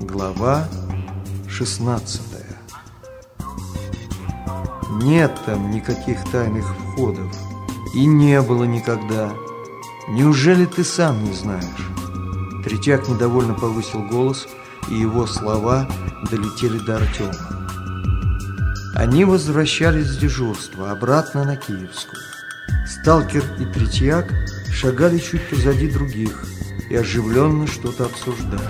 Глава 16 Нет там никаких тайных входов. И не было никогда. Неужели ты сам не знаешь? Третьяк недовольно повысил голос, и его слова долетели до Артема. Они возвращались с дежурства обратно на Киевскую. Сталкер и Третьяк шагали чуть позади других и оживленно что-то обсуждали.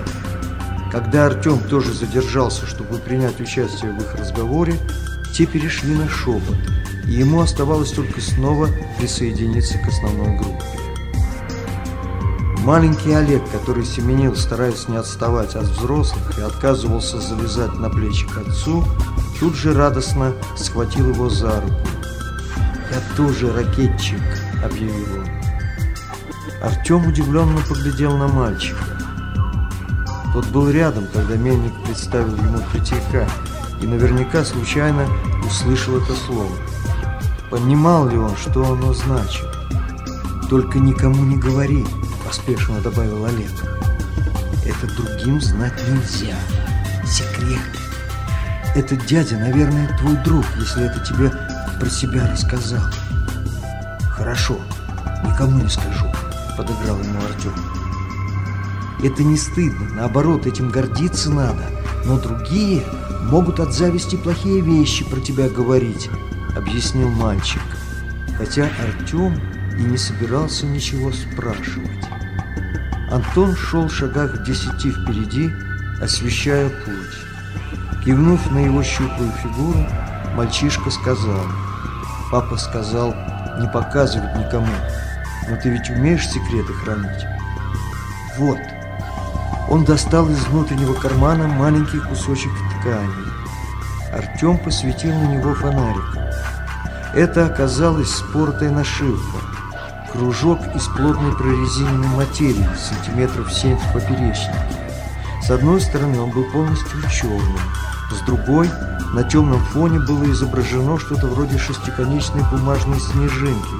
Когда Артем тоже задержался, чтобы принять участие в их разговоре, те перешли на шепот, и ему оставалось только снова присоединиться к основной группе. Маленький Олег, который семенил, стараясь не отставать от взрослых, и отказывался залезать на плечи к отцу, тут же радостно схватил его за руку. «Я тоже ракетчик», — объявил он. Артем удивленно поглядел на мальчика. Тот был рядом, когда мельник представил ему Третьяка, и наверняка случайно услышал это слово. Понимал ли он, что оно значит? «Только никому не говори», – поспешно добавил Олег. «Это другим знать нельзя. Секрет. Этот дядя, наверное, твой друг, если это тебе про себя рассказал». «Хорошо, никому не скажу», – подыграл ему Артем. Это не стыдно, наоборот, этим гордиться надо. Но другие могут от зависти плохие вещи про тебя говорить, объяснил мальчик. Хотя Артем и не собирался ничего спрашивать. Антон шел в шагах в десяти впереди, освещая путь. Кивнув на его щуплую фигуру, мальчишка сказал, «Папа сказал, не показывать никому, но ты ведь умеешь секреты хранить?» «Вот», он достал из внутреннего кармана маленький кусочек ткани. Артем посветил на него фонариком. Это оказалась споротая нашивка. Кружок из плотной прорезиненной материи, сантиметров 7 в поперечнике. С одной стороны он был полностью черным, с другой на темном фоне было изображено что-то вроде шестиконечной бумажной снежинки,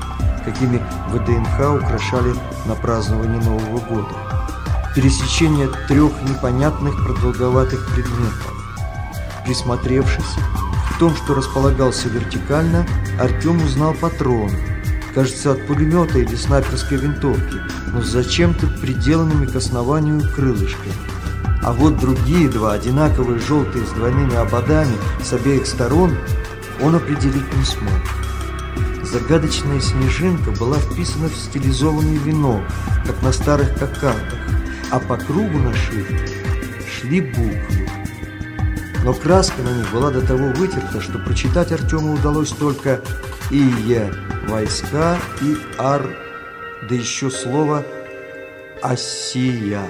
какими ВДНХ украшали на празднование Нового года пересечение трех непонятных продолговатых предметов. Присмотревшись, в том, что располагался вертикально, Артем узнал патрон, кажется, от пулемета или снайперской винтовки, но зачем-то приделанными к основанию крылышками. А вот другие два, одинаковые желтые с двойными ободами с обеих сторон, он определить не смог. Загадочная снежинка была вписана в стилизованный венок, как на старых кокардах а по кругу нашивки шли буквы. Но краска на них была до того вытерта, что прочитать Артему удалось только «ие» – войска и «ар», да еще слово «осия»,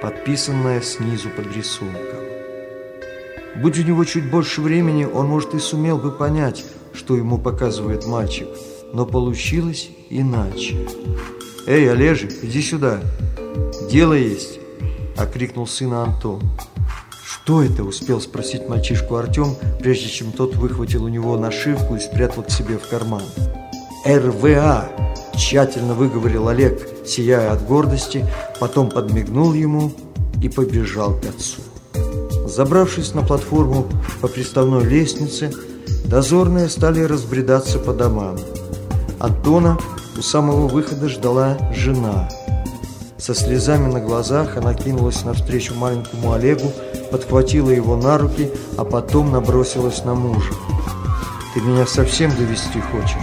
подписанное снизу под рисунком. Будь у него чуть больше времени, он, может, и сумел бы понять, что ему показывает мальчик, но получилось иначе. «Эй, Олежек, иди сюда!» «Дело есть!» – окрикнул сына Антон. «Что это?» – успел спросить мальчишку Артем, прежде чем тот выхватил у него нашивку и спрятал к себе в карман. «РВА!» – тщательно выговорил Олег, сияя от гордости, потом подмигнул ему и побежал к отцу. Забравшись на платформу по приставной лестнице, дозорные стали разбредаться по домам. Антона у самого выхода ждала жена – со слезами на глазах она кинулась навстречу маленькому Олегу, подхватила его на руки, а потом набросилась на мужа. «Ты меня совсем довести хочешь?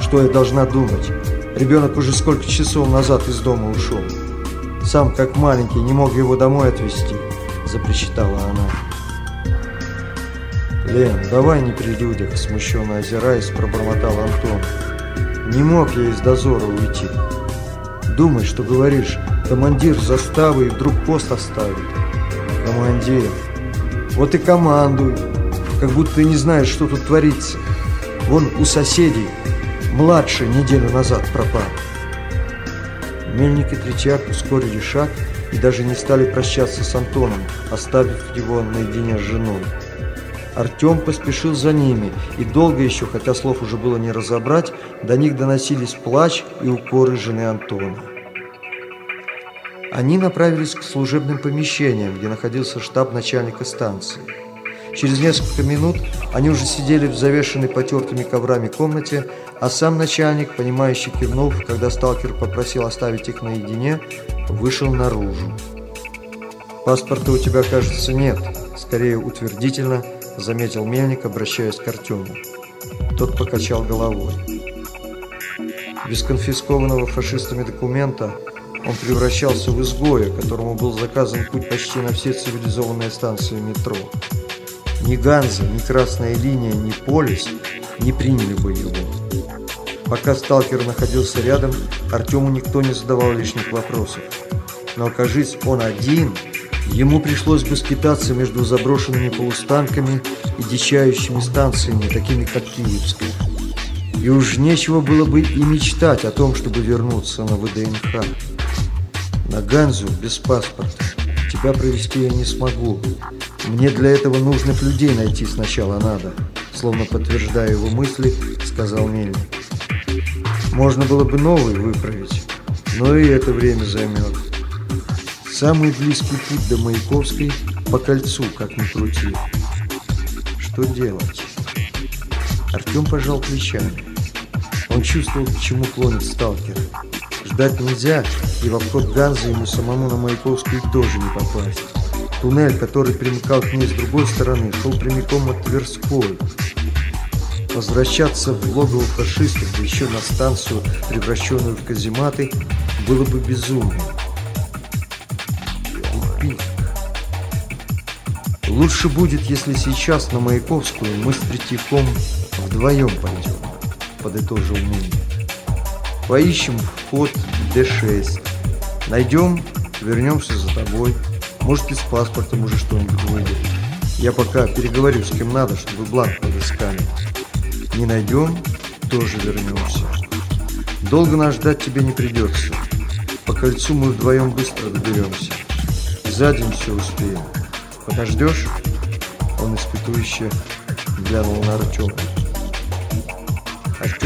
Что я должна думать? Ребенок уже сколько часов назад из дома ушел. Сам, как маленький, не мог его домой отвезти», – запричитала она. «Лен, давай не при людях», – смущенно озираясь, пробормотал Антон. «Не мог я из дозора уйти». Думай, что говоришь. Командир заставы и вдруг пост оставит. Командир. Вот и командуй. Как будто ты не знаешь, что тут творится. Вон у соседей младший неделю назад пропал. Мельник и Третьяк ускорили шаг и даже не стали прощаться с Антоном, оставив его наедине с женой. Артем поспешил за ними, и долго еще, хотя слов уже было не разобрать, до них доносились плач и укоры жены Антона. Они направились к служебным помещениям, где находился штаб начальника станции. Через несколько минут они уже сидели в завешенной потертыми коврами комнате, а сам начальник, понимающий кивнув, когда сталкер попросил оставить их наедине, вышел наружу. «Паспорта у тебя, кажется, нет», — скорее утвердительно заметил Мельник, обращаясь к Артему. Тот покачал головой. Без конфискованного фашистами документа он превращался в изгоя, которому был заказан путь почти на все цивилизованные станции метро. Ни Ганза, ни Красная линия, ни Полис не приняли бы его. Пока сталкер находился рядом, Артему никто не задавал лишних вопросов. Но окажись он один, ему пришлось бы скитаться между заброшенными полустанками и дичающими станциями, такими как Киевская. И уж нечего было бы и мечтать о том, чтобы вернуться на ВДНХ. На Ганзу без паспорта тебя провести я не смогу. Мне для этого нужных людей найти сначала надо, словно подтверждая его мысли, сказал Мельник. Можно было бы новый выправить, но и это время займет. Самый близкий путь до Маяковской по кольцу, как ни крути. Что делать? Артем пожал плечами. Он чувствовал, к чему клонит сталкер. Ждать нельзя, и в обход Ганзы ему самому на Маяковскую тоже не попасть. Туннель, который примыкал к ней с другой стороны, шел прямиком от Тверской. Возвращаться в логово фашистов, да еще на станцию, превращенную в казематы, было бы безумно. Лучше будет, если сейчас на Маяковскую мы с Третьяком вдвоем пойдем, подытожил Мельник. Поищем вход D6. Найдем, вернемся за тобой. Может и с паспортом уже что-нибудь выйдет. Я пока переговорю с кем надо, чтобы бланк подыскали. Не найдем, тоже вернемся. Долго нас ждать тебе не придется. По кольцу мы вдвоем быстро доберемся. За день все успеем. Подождешь? Он испытующе глянул на Артема.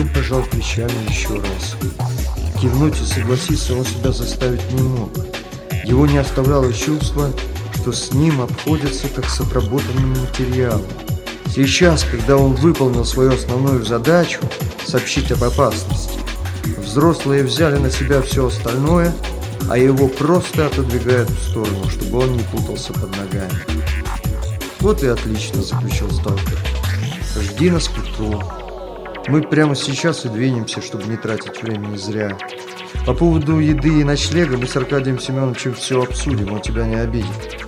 Артем пожал плечами еще раз. Кивнуть и согласиться он себя заставить не мог. Его не оставляло чувство, что с ним обходятся как с отработанным материалом. Сейчас, когда он выполнил свою основную задачу – сообщить об опасности, взрослые взяли на себя все остальное, а его просто отодвигают в сторону, чтобы он не путался под ногами. «Вот и отлично», – заключил сталкер. «Жди нас к утру». Мы прямо сейчас и двинемся, чтобы не тратить времени зря. По поводу еды и ночлега мы с Аркадием Семеновичем все обсудим, он тебя не обидит.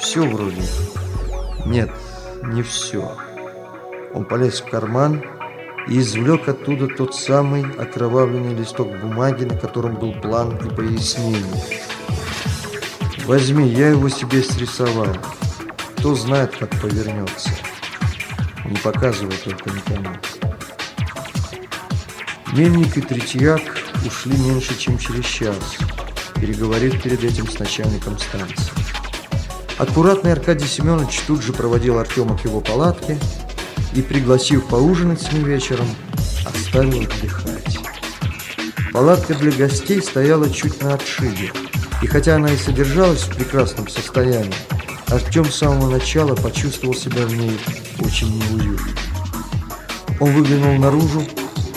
Все вроде. Нет, не все. Он полез в карман и извлек оттуда тот самый окровавленный листок бумаги, на котором был план и пояснение. Возьми, я его себе срисовал. Кто знает, как повернется. Не показывай только никому. Мельник и Третьяк ушли меньше, чем через час, переговорив перед этим с начальником станции. Аккуратный Аркадий Семенович тут же проводил Артема к его палатке и, пригласив поужинать с ним вечером, оставил отдыхать. Палатка для гостей стояла чуть на отшибе, и хотя она и содержалась в прекрасном состоянии, Артем с самого начала почувствовал себя в ней очень неуютно. Он выглянул наружу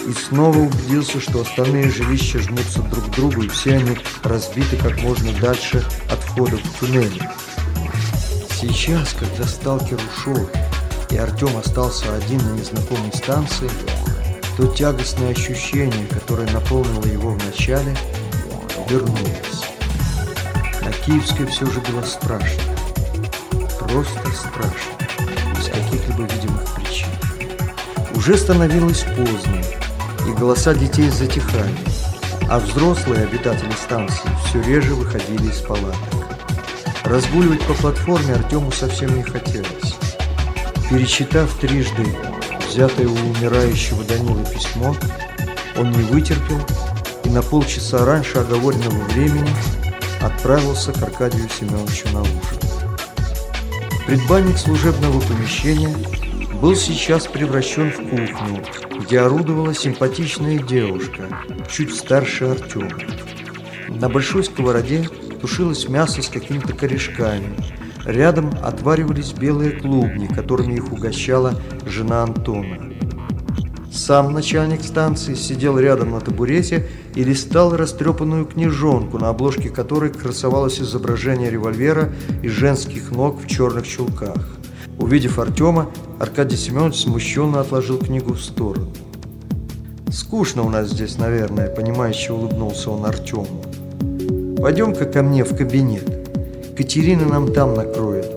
и снова убедился, что остальные жилища жмутся друг к другу, и все они разбиты как можно дальше от входа в туннель. Сейчас, когда сталкер ушел, и Артем остался один на незнакомой станции, то тягостное ощущение, которое наполнило его вначале, вернулось. На Киевской все же было страшно. Просто страшно. Без каких-либо видимых причин. Уже становилось поздно, и голоса детей затихали, а взрослые обитатели станции все реже выходили из палаток. Разгуливать по платформе Артему совсем не хотелось. Перечитав трижды взятое у умирающего Данила письмо, он не вытерпел и на полчаса раньше оговоренного времени отправился к Аркадию Семеновичу на ужин. Предбанник служебного помещения был сейчас превращен в кухню, где орудовала симпатичная девушка, чуть старше Артема. На большой сковороде тушилось мясо с какими-то корешками. Рядом отваривались белые клубни, которыми их угощала жена Антона. Сам начальник станции сидел рядом на табурете и листал растрепанную книжонку, на обложке которой красовалось изображение револьвера и женских ног в черных чулках. Увидев Артема, Аркадий Семенович смущенно отложил книгу в сторону. «Скучно у нас здесь, наверное», – понимающе улыбнулся он Артему. «Пойдем-ка ко мне в кабинет. Катерина нам там накроет,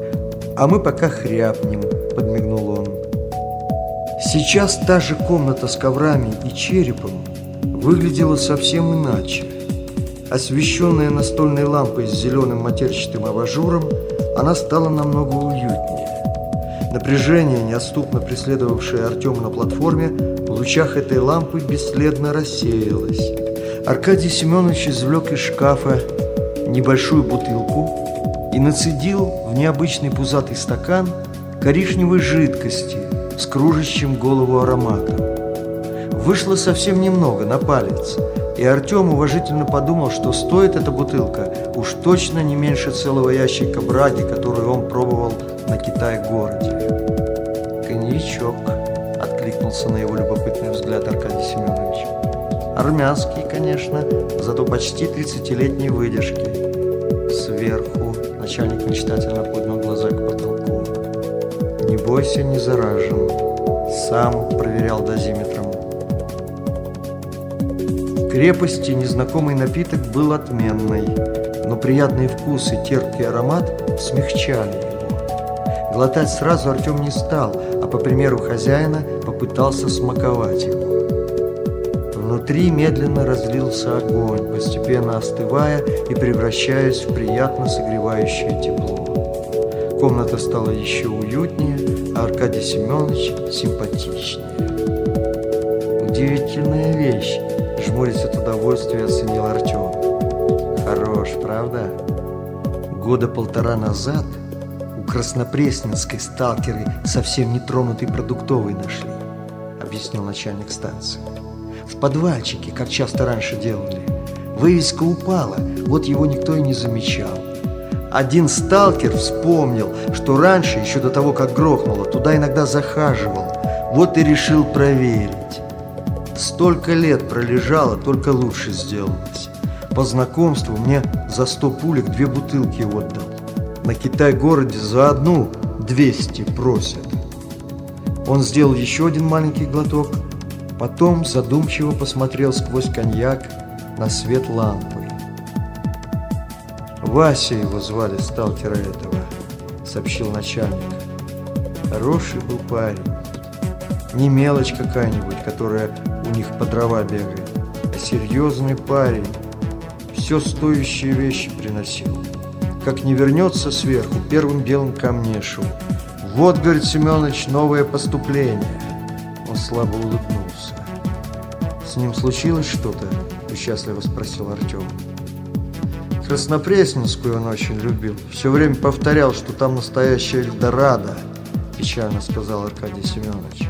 а мы пока хряпнем», – подмигнул он. Сейчас та же комната с коврами и черепом выглядела совсем иначе. Освещенная настольной лампой с зеленым матерчатым абажуром, она стала намного уютнее. Напряжение, неотступно преследовавшее Артема на платформе, в лучах этой лампы бесследно рассеялось. Аркадий Семенович извлек из шкафа небольшую бутылку и нацедил в необычный пузатый стакан коричневой жидкости с кружащим голову ароматом. Вышло совсем немного, на палец, и Артем уважительно подумал, что стоит эта бутылка уж точно не меньше целого ящика браги, которую он пробовал на Китай-городе. «Коньячок», — откликнулся на его любопытный взгляд Аркадий Семенович. «Армянский, конечно, зато почти 30-летней выдержки. Сверху начальник мечтательно поднял глаза к потолку. «Не бойся, не заражен. Сам проверял дозиметром. Крепости незнакомый напиток был отменный, но приятный вкус и терпкий аромат смягчали его. Глотать сразу Артем не стал, а по примеру хозяина попытался смаковать его. Внутри медленно разлился огонь, постепенно остывая и превращаясь в приятно согревающее тепло. Комната стала еще уютнее, а Аркадий Семенович симпатичнее. Удивительная вещь жмурясь от удовольствия, оценил Артем. Хорош, правда? Года полтора назад у Краснопресненской сталкеры совсем нетронутый продуктовый нашли, объяснил начальник станции. В подвальчике, как часто раньше делали. Вывеска упала, вот его никто и не замечал. Один сталкер вспомнил, что раньше, еще до того, как грохнуло, туда иногда захаживал. Вот и решил проверить. Столько лет пролежало, только лучше сделалось. По знакомству мне за сто пулек две бутылки отдал. На Китай-городе за одну 200 просят. Он сделал еще один маленький глоток, потом задумчиво посмотрел сквозь коньяк на свет лампы. «Вася его звали, сталкера этого», — сообщил начальник. «Хороший был парень. Не мелочь какая-нибудь, которая у них по дрова бегает, а серьезный парень. Все стоящие вещи приносил. Как не вернется сверху, первым делом ко мне шел. Вот, говорит Семенович, новое поступление. Он слабо улыбнулся. С ним случилось что-то? Участливо спросил Артем. Краснопресненскую он очень любил. Все время повторял, что там настоящая Эльдорадо, печально сказал Аркадий Семенович.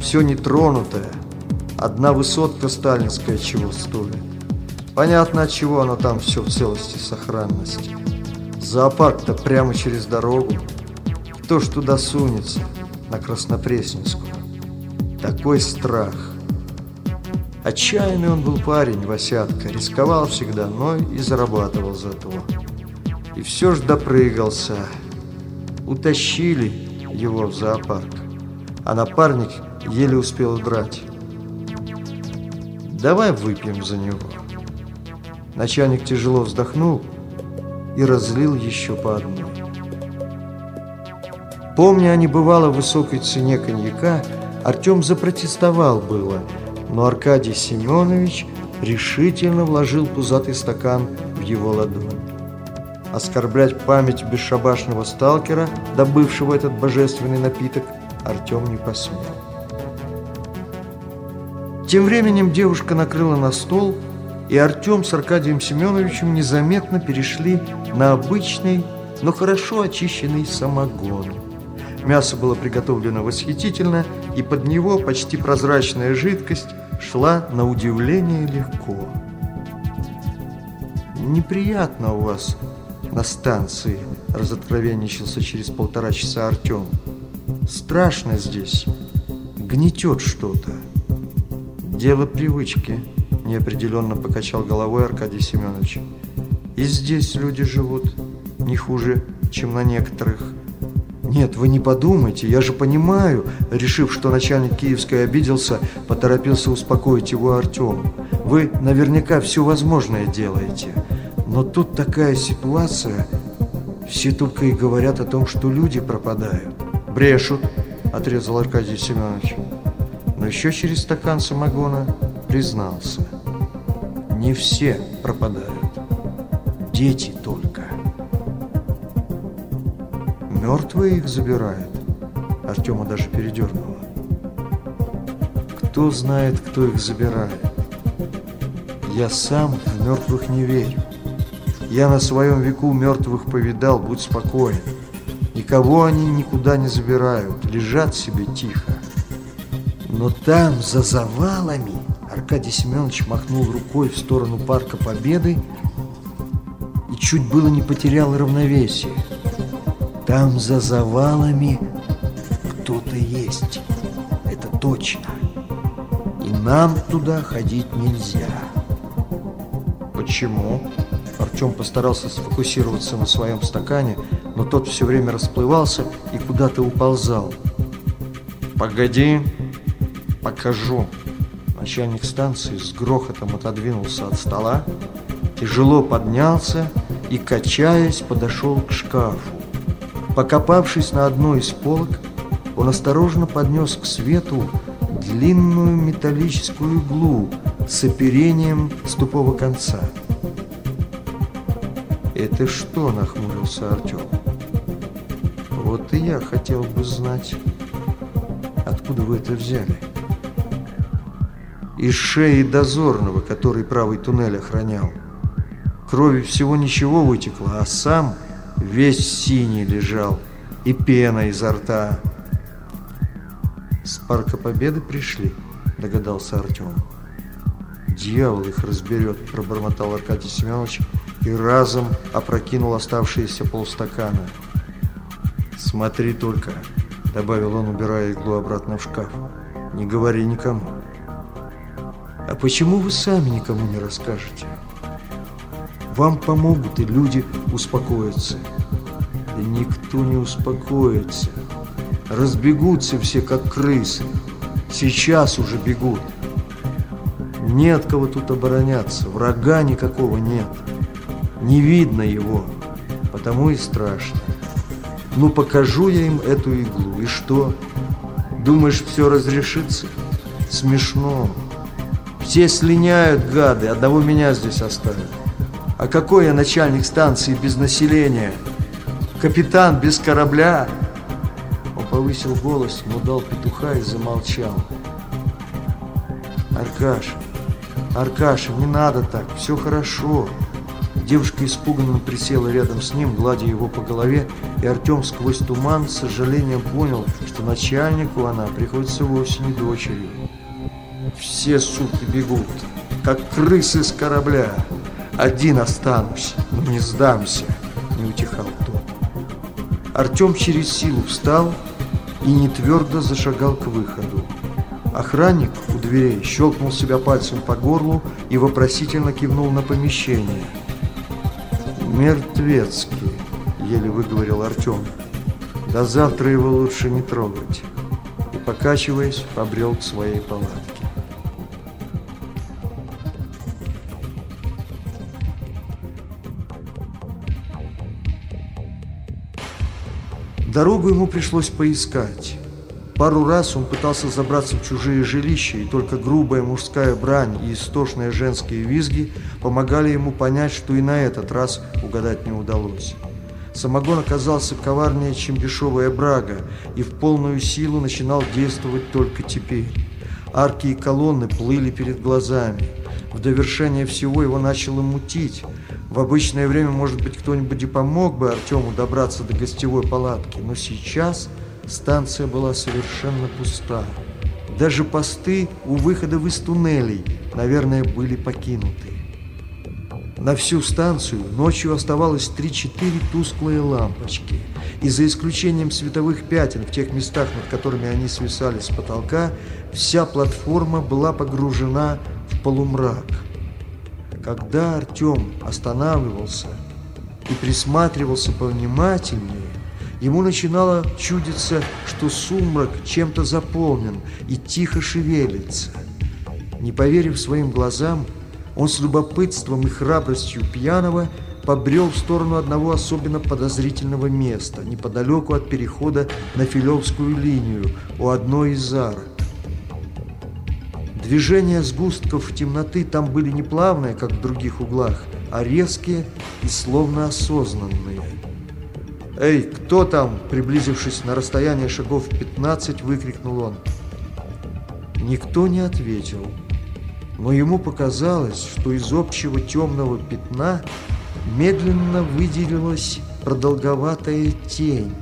Все нетронутое, Одна высотка сталинская чего стоит. Понятно, от чего оно там все в целости и сохранности. Зоопарк-то прямо через дорогу. Кто ж туда сунется, на Краснопресненскую? Такой страх. Отчаянный он был парень, Васятка, рисковал всегда, но и зарабатывал за то. И все ж допрыгался. Утащили его в зоопарк, а напарник еле успел удрать. Давай выпьем за него. Начальник тяжело вздохнул и разлил еще по одной. Помня о небывало высокой цене коньяка, Артем запротестовал было, но Аркадий Семенович решительно вложил пузатый стакан в его ладонь. Оскорблять память бесшабашного сталкера, добывшего этот божественный напиток, Артем не посмел. Тем временем девушка накрыла на стол и Артем с Аркадием Семеновичем незаметно перешли на обычный, но хорошо очищенный самогон. Мясо было приготовлено восхитительно, и под него почти прозрачная жидкость шла на удивление легко. «Неприятно у вас на станции», – разоткровенничался через полтора часа Артем. «Страшно здесь, гнетет что-то». «Дело привычки», – неопределенно покачал головой Аркадий Семенович. «И здесь люди живут не хуже, чем на некоторых». «Нет, вы не подумайте, я же понимаю», решив, что начальник Киевской обиделся, поторопился успокоить его Артем. «Вы наверняка все возможное делаете. Но тут такая ситуация, все только и говорят о том, что люди пропадают». «Брешут», – отрезал Аркадий Семенович. Но еще через стакан самогона признался. «Не все пропадают, дети только». Мертвые их забирают. Артема даже передернуло. Кто знает, кто их забирает? Я сам в мертвых не верю. Я на своем веку мертвых повидал, будь спокоен. Никого они никуда не забирают, лежат себе тихо. Но там, за завалами, Аркадий Семенович махнул рукой в сторону Парка Победы и чуть было не потерял равновесие. Там за завалами кто-то есть. Это точно. И нам туда ходить нельзя. Почему? Артем постарался сфокусироваться на своем стакане, но тот все время расплывался и куда-то уползал. «Погоди, покажу». Начальник станции с грохотом отодвинулся от стола, тяжело поднялся и, качаясь, подошел к шкафу. Покопавшись на одной из полок, он осторожно поднес к свету длинную металлическую иглу с оперением с тупого конца. «Это что?» – нахмурился Артем. «Вот и я хотел бы знать, откуда вы это взяли?» «Из шеи дозорного, который правый туннель охранял. Крови всего ничего вытекло, а сам весь синий лежал, и пена изо рта. «С Парка Победы пришли», — догадался Артем. «Дьявол их разберет», — пробормотал Аркадий Семенович и разом опрокинул оставшиеся полстакана. «Смотри только», — добавил он, убирая иглу обратно в шкаф. «Не говори никому». «А почему вы сами никому не расскажете?» Вам помогут, и люди успокоятся. Да никто не успокоится. Разбегутся все, как крысы. Сейчас уже бегут. Нет кого тут обороняться, врага никакого нет. Не видно его, потому и страшно. Ну, покажу я им эту иглу, и что? Думаешь, все разрешится? Смешно. Все слиняют, гады, одного меня здесь оставят. А какой я начальник станции без населения? Капитан без корабля? Он повысил голос, но дал петуха и замолчал. Аркаша, Аркаша, не надо так, все хорошо. Девушка испуганно присела рядом с ним, гладя его по голове, и Артем сквозь туман с сожалением понял, что начальнику она приходится вовсе не дочерью. Все, суки, бегут, как крысы с корабля. Один останусь, но не сдамся, не утихал тот. Артем через силу встал и не твердо зашагал к выходу. Охранник у дверей щелкнул себя пальцем по горлу и вопросительно кивнул на помещение. «Мертвецкий», — еле выговорил Артем. «До завтра его лучше не трогать». И, покачиваясь, побрел к своей палатке. Дорогу ему пришлось поискать. Пару раз он пытался забраться в чужие жилища, и только грубая мужская брань и истошные женские визги помогали ему понять, что и на этот раз угадать не удалось. Самогон оказался коварнее, чем дешевая брага, и в полную силу начинал действовать только теперь. Арки и колонны плыли перед глазами. В довершение всего его начало мутить. В обычное время, может быть, кто-нибудь и помог бы Артему добраться до гостевой палатки, но сейчас станция была совершенно пуста. Даже посты у выхода из туннелей, наверное, были покинуты. На всю станцию ночью оставалось 3-4 тусклые лампочки. И за исключением световых пятен в тех местах, над которыми они свисали с потолка, вся платформа была погружена в полумрак. Когда Артем останавливался и присматривался повнимательнее, ему начинало чудиться, что сумрак чем-то заполнен и тихо шевелится. Не поверив своим глазам, он с любопытством и храбростью пьяного побрел в сторону одного особенно подозрительного места, неподалеку от перехода на Филевскую линию, у одной из арок. Движения сгустков темноты там были не плавные, как в других углах, а резкие и словно осознанные. «Эй, кто там?» Приблизившись на расстояние шагов 15, выкрикнул он. Никто не ответил но ему показалось, что из общего темного пятна медленно выделилась продолговатая тень.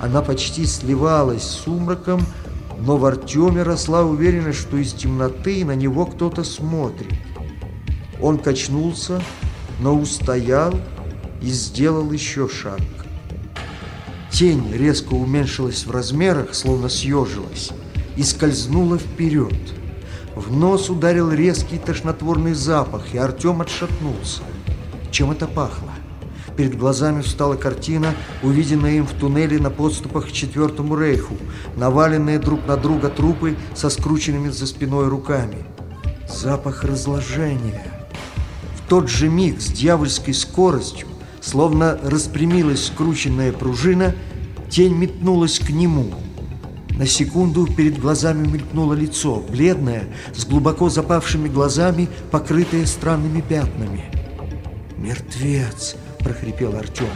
Она почти сливалась с сумраком, но в Артеме росла уверенность, что из темноты на него кто-то смотрит. Он качнулся, но устоял и сделал еще шаг. Тень резко уменьшилась в размерах, словно съежилась, и скользнула вперед. В нос ударил резкий тошнотворный запах, и Артем отшатнулся. Чем это пахло? Перед глазами встала картина, увиденная им в туннеле на подступах к Четвертому Рейху, наваленные друг на друга трупы со скрученными за спиной руками. Запах разложения. В тот же миг с дьявольской скоростью, словно распрямилась скрученная пружина, тень метнулась к нему – на секунду перед глазами мелькнуло лицо, бледное, с глубоко запавшими глазами, покрытое странными пятнами. «Мертвец!» – прохрипел Артем.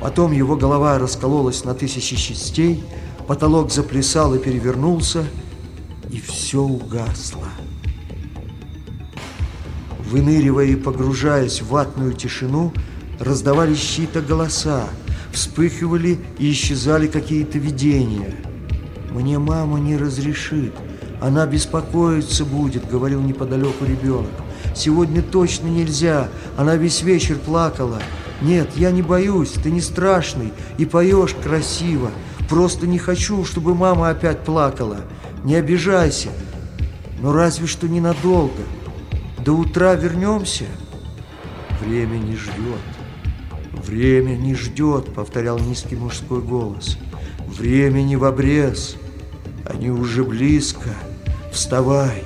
Потом его голова раскололась на тысячи частей, потолок заплясал и перевернулся, и все угасло. Выныривая и погружаясь в ватную тишину, раздавались чьи-то голоса, вспыхивали и исчезали какие-то видения – «Мне мама не разрешит. Она беспокоиться будет», — говорил неподалеку ребенок. «Сегодня точно нельзя. Она весь вечер плакала. Нет, я не боюсь, ты не страшный и поешь красиво. Просто не хочу, чтобы мама опять плакала. Не обижайся. Но разве что ненадолго. До утра вернемся?» «Время не ждет. Время не ждет», — повторял низкий мужской голос. Времени в обрез. Они уже близко. Вставай,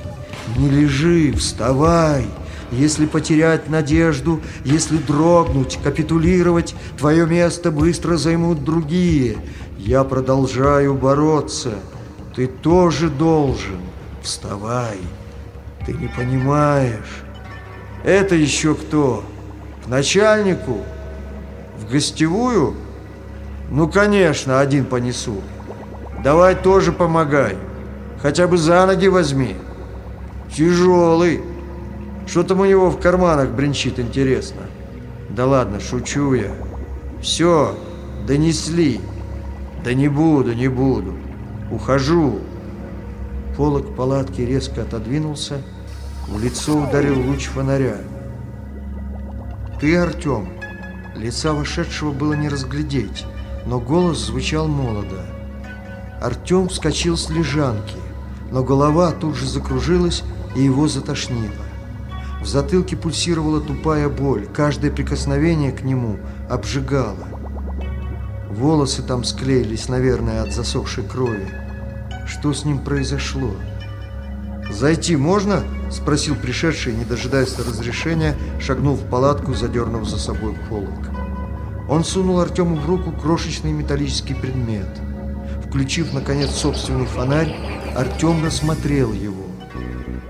не лежи, вставай. Если потерять надежду, если дрогнуть, капитулировать, твое место быстро займут другие. Я продолжаю бороться. Ты тоже должен. Вставай. Ты не понимаешь. Это еще кто? К начальнику? В гостевую? Ну, конечно, один понесу. Давай тоже помогай. Хотя бы за ноги возьми. Тяжелый. Что там у него в карманах бренчит, интересно? Да ладно, шучу я. Все, донесли. Да не буду, не буду. Ухожу. Полок палатки резко отодвинулся. В лицо ударил луч фонаря. «Ты, Артем?» Лица вошедшего было не разглядеть но голос звучал молодо. Артем вскочил с лежанки, но голова тут же закружилась и его затошнило. В затылке пульсировала тупая боль, каждое прикосновение к нему обжигало. Волосы там склеились, наверное, от засохшей крови. Что с ним произошло? «Зайти можно?» – спросил пришедший, не дожидаясь разрешения, шагнул в палатку, задернув за собой полок. Он сунул Артему в руку крошечный металлический предмет. Включив, наконец, собственный фонарь, Артем рассмотрел его.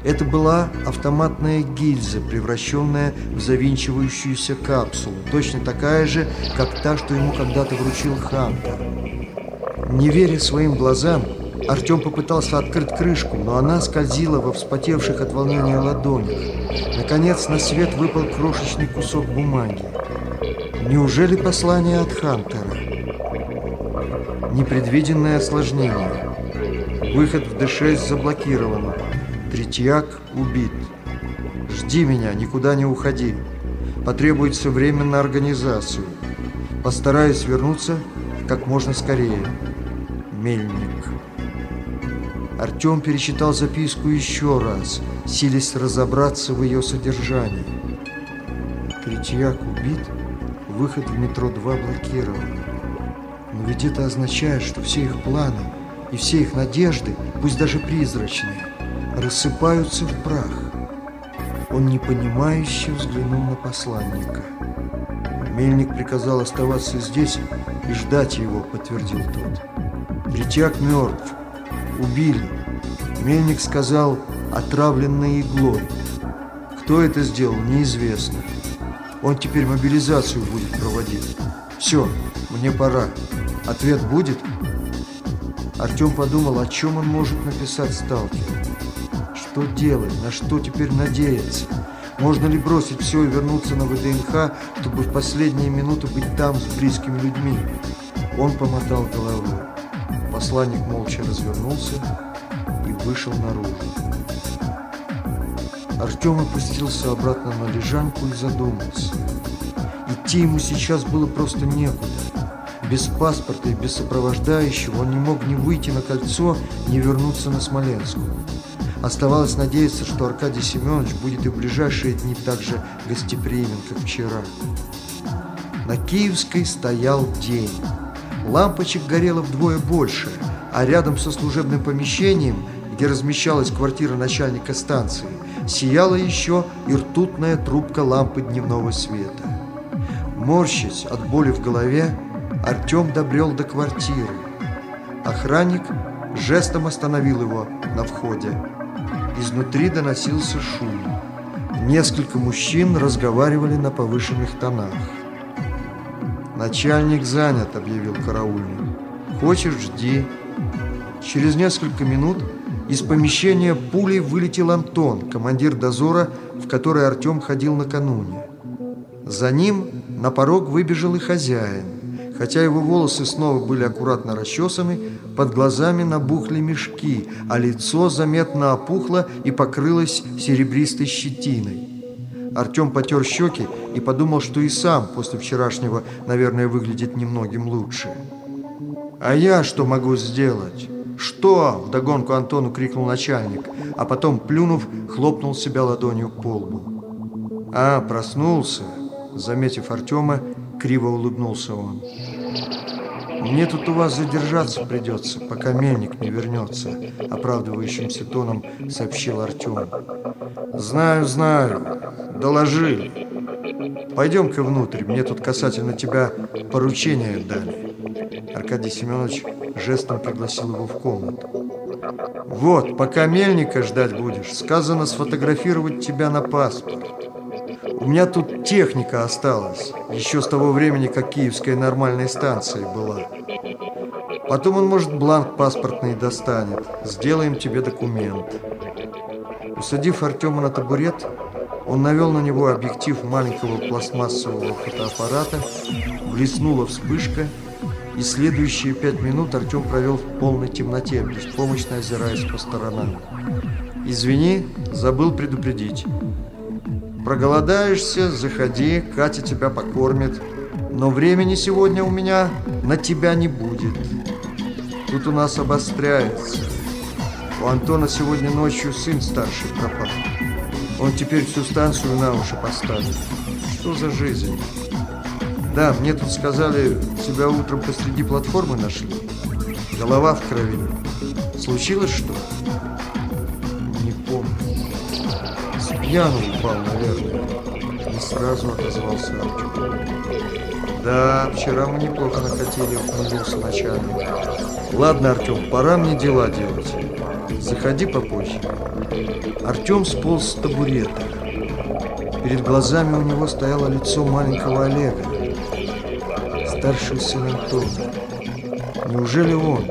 Это была автоматная гильза, превращенная в завинчивающуюся капсулу, точно такая же, как та, что ему когда-то вручил Хантер. Не веря своим глазам, Артем попытался открыть крышку, но она скользила во вспотевших от волнения ладонях. Наконец на свет выпал крошечный кусок бумаги. Неужели послание от Хантера? Непредвиденное осложнение. Выход в Д6 заблокирован. Третьяк убит. Жди меня, никуда не уходи. Потребуется время на организацию. Постараюсь вернуться как можно скорее. Мельник. Артем перечитал записку еще раз, силясь разобраться в ее содержании. Третьяк убит, выход в метро 2 блокирован. Но ведь это означает, что все их планы и все их надежды, пусть даже призрачные, рассыпаются в прах. Он непонимающе взглянул на посланника. Мельник приказал оставаться здесь и ждать его, подтвердил тот. Третьяк мертв. Убили. Мельник сказал, отравленной иглой. Кто это сделал, неизвестно. Он теперь мобилизацию будет проводить. Все, мне пора. Ответ будет? Артем подумал, о чем он может написать сталкеру. Что делать? На что теперь надеяться? Можно ли бросить все и вернуться на ВДНХ, чтобы в последние минуты быть там с близкими людьми? Он помотал головой. Посланник молча развернулся и вышел наружу. Артем опустился обратно на лежанку и задумался. Идти ему сейчас было просто некуда. Без паспорта и без сопровождающего он не мог ни выйти на кольцо, ни вернуться на Смоленскую. Оставалось надеяться, что Аркадий Семенович будет и в ближайшие дни так же гостеприимен, как вчера. На Киевской стоял день. Лампочек горело вдвое больше, а рядом со служебным помещением, где размещалась квартира начальника станции, сияла еще и ртутная трубка лампы дневного света. Морщась от боли в голове, Артем добрел до квартиры. Охранник жестом остановил его на входе. Изнутри доносился шум. Несколько мужчин разговаривали на повышенных тонах. «Начальник занят», — объявил караульный. «Хочешь, жди». Через несколько минут из помещения пулей вылетел Антон, командир дозора, в который Артем ходил накануне. За ним на порог выбежал и хозяин. Хотя его волосы снова были аккуратно расчесаны, под глазами набухли мешки, а лицо заметно опухло и покрылось серебристой щетиной. Артем потер щеки и подумал, что и сам после вчерашнего, наверное, выглядит немногим лучше. «А я что могу сделать?» «Что?» – вдогонку Антону крикнул начальник, а потом, плюнув, хлопнул себя ладонью по лбу. «А, проснулся?» Заметив Артема, криво улыбнулся он. «Мне тут у вас задержаться придется, пока мельник не вернется», оправдывающимся тоном сообщил Артем. «Знаю, знаю. Доложили. Пойдем-ка внутрь, мне тут касательно тебя поручение дали». Аркадий Семенович жестом пригласил его в комнату. «Вот, пока мельника ждать будешь, сказано сфотографировать тебя на паспорт. У меня тут техника осталась, еще с того времени, как Киевская нормальная станция была. Потом он, может, бланк паспортный достанет. Сделаем тебе документ. Усадив Артема на табурет, он навел на него объектив маленького пластмассового фотоаппарата, блеснула вспышка, и следующие пять минут Артем провел в полной темноте, беспомощно озираясь по сторонам. «Извини, забыл предупредить». Проголодаешься, заходи, Катя тебя покормит. Но времени сегодня у меня на тебя не будет. Тут у нас обостряется. У Антона сегодня ночью сын старший пропал. Он теперь всю станцию на уши поставит. Что за жизнь? Да, мне тут сказали, тебя утром посреди платформы нашли. Голова в крови. Случилось что? Не помню. Пьяный упал, наверное. Не сразу отозвался Артем. Да, вчера мы неплохо накатили, ухмыльнулся начальник. Ладно, Артем, пора мне дела делать. Заходи попозже. Артем сполз с табурета. Перед глазами у него стояло лицо маленького Олега. Старший сын Антона. Неужели он?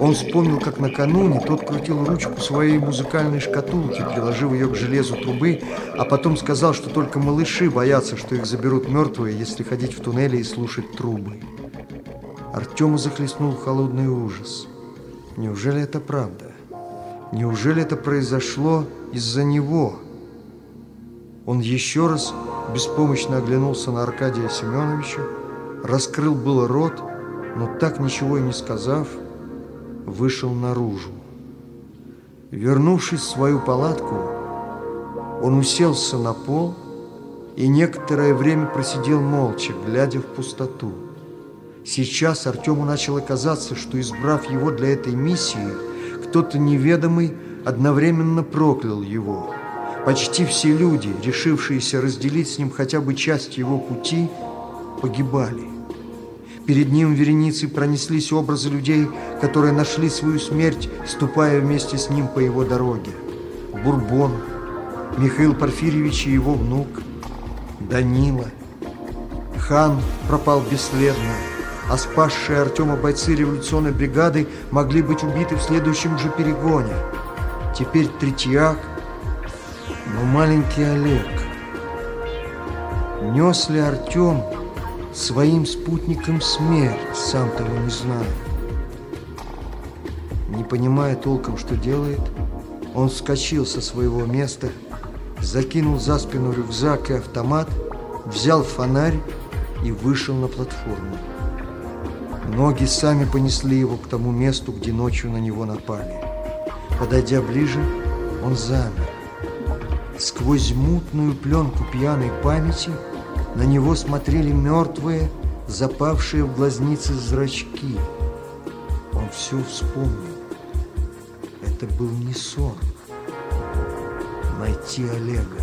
Он вспомнил, как накануне тот крутил ручку своей музыкальной шкатулки, приложив ее к железу трубы, а потом сказал, что только малыши боятся, что их заберут мертвые, если ходить в туннеле и слушать трубы. Артема захлестнул холодный ужас. Неужели это правда? Неужели это произошло из-за него? Он еще раз беспомощно оглянулся на Аркадия Семеновича, раскрыл было рот, но так ничего и не сказав, вышел наружу. Вернувшись в свою палатку, он уселся на пол и некоторое время просидел молча, глядя в пустоту. Сейчас Артему начало казаться, что, избрав его для этой миссии, кто-то неведомый одновременно проклял его. Почти все люди, решившиеся разделить с ним хотя бы часть его пути, погибали. Перед ним вереницей пронеслись образы людей, которые нашли свою смерть, ступая вместе с ним по его дороге. Бурбон, Михаил Порфирьевич и его внук, Данила. Хан пропал бесследно, а спасшие Артема бойцы революционной бригады могли быть убиты в следующем же перегоне. Теперь Третьяк, но маленький Олег. Нес ли Артем своим спутникам смерть, сам того не знаю. Не понимая толком, что делает, он вскочил со своего места, закинул за спину рюкзак и автомат, взял фонарь и вышел на платформу. Ноги сами понесли его к тому месту, где ночью на него напали. Подойдя ближе, он замер. Сквозь мутную пленку пьяной памяти – на него смотрели мертвые, запавшие в глазницы зрачки. Он все вспомнил. Это был не сон. Найти Олега.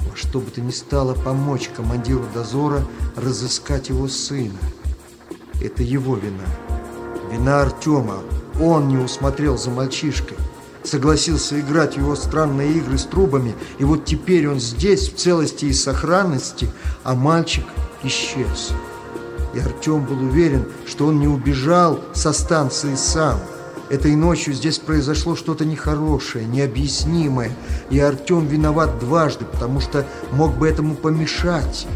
Во что бы то ни стало помочь командиру дозора разыскать его сына. Это его вина. Вина Артема. Он не усмотрел за мальчишкой согласился играть в его странные игры с трубами, и вот теперь он здесь в целости и сохранности, а мальчик исчез. И Артем был уверен, что он не убежал со станции сам. Этой ночью здесь произошло что-то нехорошее, необъяснимое, и Артем виноват дважды, потому что мог бы этому помешать,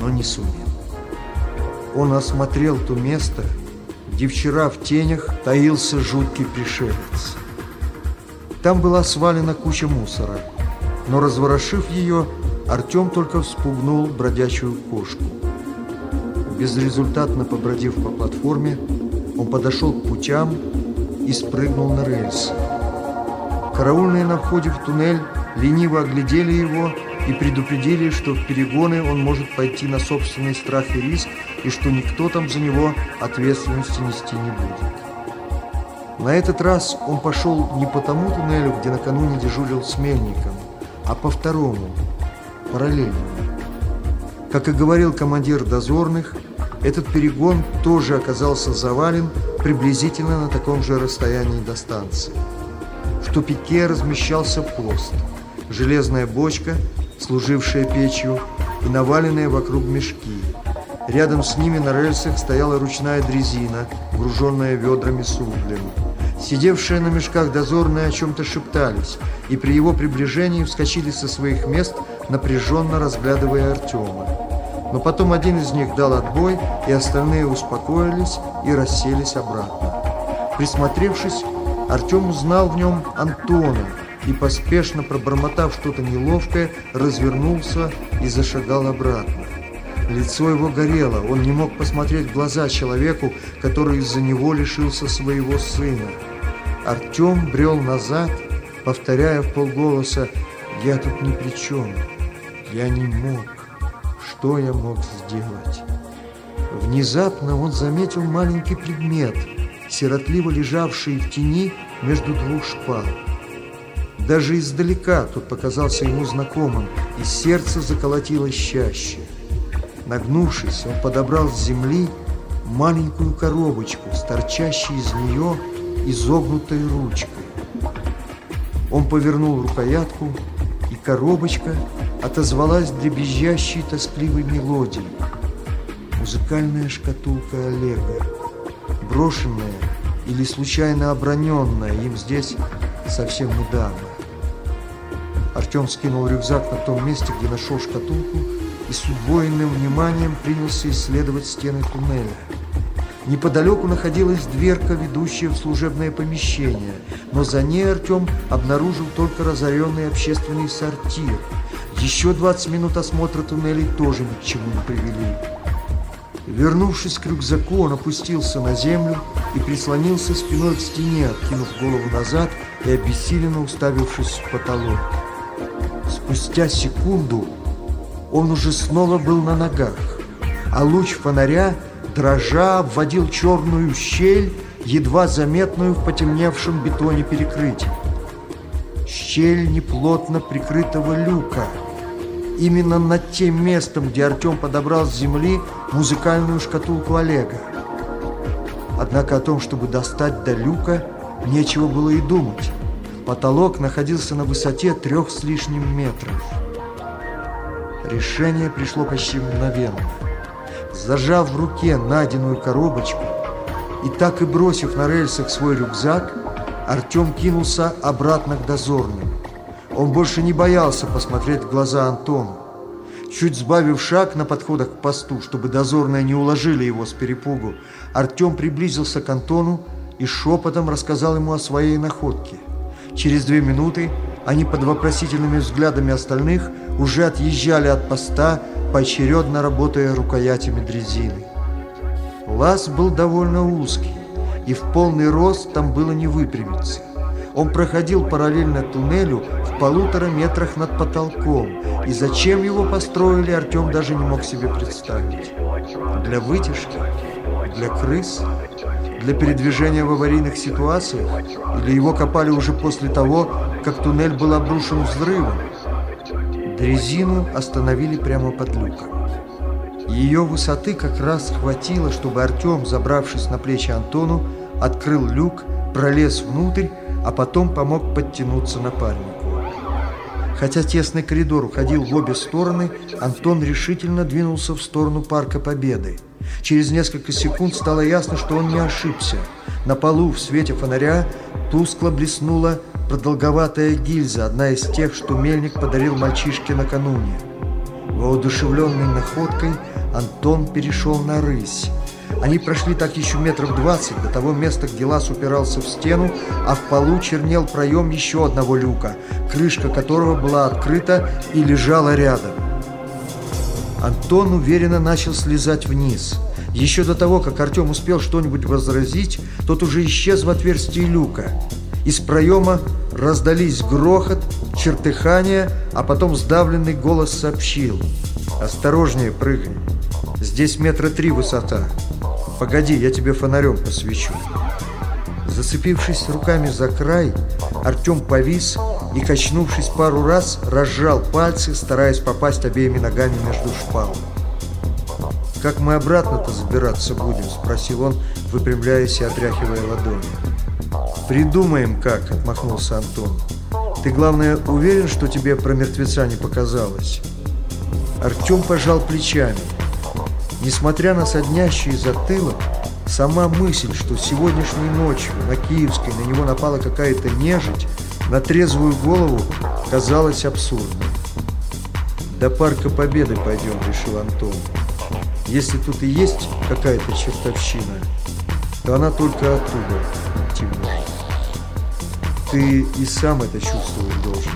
но не сумел. Он осмотрел то место, где вчера в тенях таился жуткий пришелец. Там была свалена куча мусора, но разворошив ее, Артем только вспугнул бродячую кошку. Безрезультатно побродив по платформе, он подошел к путям и спрыгнул на рельсы. Караульные на входе в туннель лениво оглядели его и предупредили, что в перегоны он может пойти на собственный страх и риск, и что никто там за него ответственности нести не будет. На этот раз он пошел не по тому туннелю, где накануне дежурил с Мельником, а по второму, параллельному. Как и говорил командир дозорных, этот перегон тоже оказался завален приблизительно на таком же расстоянии до станции. В тупике размещался пост, железная бочка, служившая печью, и наваленные вокруг мешки. Рядом с ними на рельсах стояла ручная дрезина, груженная ведрами с углем. Сидевшие на мешках дозорные о чем-то шептались, и при его приближении вскочили со своих мест, напряженно разглядывая Артема. Но потом один из них дал отбой, и остальные успокоились и расселись обратно. Присмотревшись, Артем узнал в нем Антона и, поспешно пробормотав что-то неловкое, развернулся и зашагал обратно. Лицо его горело, он не мог посмотреть в глаза человеку, который из-за него лишился своего сына. Артем брел назад, повторяя в полголоса «Я тут ни при чем, я не мог, что я мог сделать?» Внезапно он заметил маленький предмет, сиротливо лежавший в тени между двух шпал. Даже издалека тот показался ему знакомым, и сердце заколотилось чаще. Нагнувшись, он подобрал с земли маленькую коробочку с торчащей из нее изогнутой ручкой. Он повернул рукоятку, и коробочка отозвалась дребезжащей тоскливой мелодией. Музыкальная шкатулка Олега, брошенная или случайно оброненное им здесь совсем недавно. Артем скинул рюкзак на том месте, где нашел шкатулку, и с удвоенным вниманием принялся исследовать стены туннеля. Неподалеку находилась дверка, ведущая в служебное помещение, но за ней Артем обнаружил только разоренный общественный сортир. Еще 20 минут осмотра туннелей тоже ни к чему не привели. Вернувшись к рюкзаку, он опустился на землю и прислонился спиной к стене, откинув голову назад и обессиленно уставившись в потолок. Спустя секунду он уже снова был на ногах, а луч фонаря – дрожа обводил черную щель, едва заметную в потемневшем бетоне перекрытия. Щель неплотно прикрытого люка. Именно над тем местом, где Артем подобрал с земли музыкальную шкатулку Олега. Однако о том, чтобы достать до люка, нечего было и думать. Потолок находился на высоте трех с лишним метров. Решение пришло почти мгновенно зажав в руке найденную коробочку и так и бросив на рельсах свой рюкзак, Артем кинулся обратно к дозорным. Он больше не боялся посмотреть в глаза Антону. Чуть сбавив шаг на подходах к посту, чтобы дозорные не уложили его с перепугу, Артем приблизился к Антону и шепотом рассказал ему о своей находке. Через две минуты они под вопросительными взглядами остальных уже отъезжали от поста поочередно работая рукоятями дрезины. Лаз был довольно узкий, и в полный рост там было не выпрямиться. Он проходил параллельно туннелю в полутора метрах над потолком, и зачем его построили, Артем даже не мог себе представить. Для вытяжки? Для крыс? Для передвижения в аварийных ситуациях? Или его копали уже после того, как туннель был обрушен взрывом? Дрезину остановили прямо под люком. Ее высоты как раз хватило, чтобы Артем, забравшись на плечи Антону, открыл люк, пролез внутрь, а потом помог подтянуться напарнику. Хотя тесный коридор уходил в обе стороны, Антон решительно двинулся в сторону Парка Победы. Через несколько секунд стало ясно, что он не ошибся. На полу в свете фонаря тускло блеснула продолговатая гильза, одна из тех, что мельник подарил мальчишке накануне. Воодушевленный находкой, Антон перешел на рысь. Они прошли так еще метров двадцать до того места, где лаз упирался в стену, а в полу чернел проем еще одного люка, крышка которого была открыта и лежала рядом. Антон уверенно начал слезать вниз. Еще до того, как Артем успел что-нибудь возразить, тот уже исчез в отверстии люка. Из проема раздались грохот, чертыхание, а потом сдавленный голос сообщил. «Осторожнее прыгай. Здесь метра три высота. Погоди, я тебе фонарем посвечу». Зацепившись руками за край, Артем повис и, качнувшись пару раз, разжал пальцы, стараясь попасть обеими ногами между шпал. «Как мы обратно-то забираться будем?» – спросил он, выпрямляясь и отряхивая ладони. «Придумаем как», — отмахнулся Антон. «Ты, главное, уверен, что тебе про мертвеца не показалось?» Артем пожал плечами. Несмотря на соднящий затылок, сама мысль, что сегодняшней ночью на Киевской на него напала какая-то нежить, на трезвую голову казалась абсурдной. «До Парка Победы пойдем», — решил Антон. «Если тут и есть какая-то чертовщина, то она только оттуда может». Ты и сам это чувствовать должен.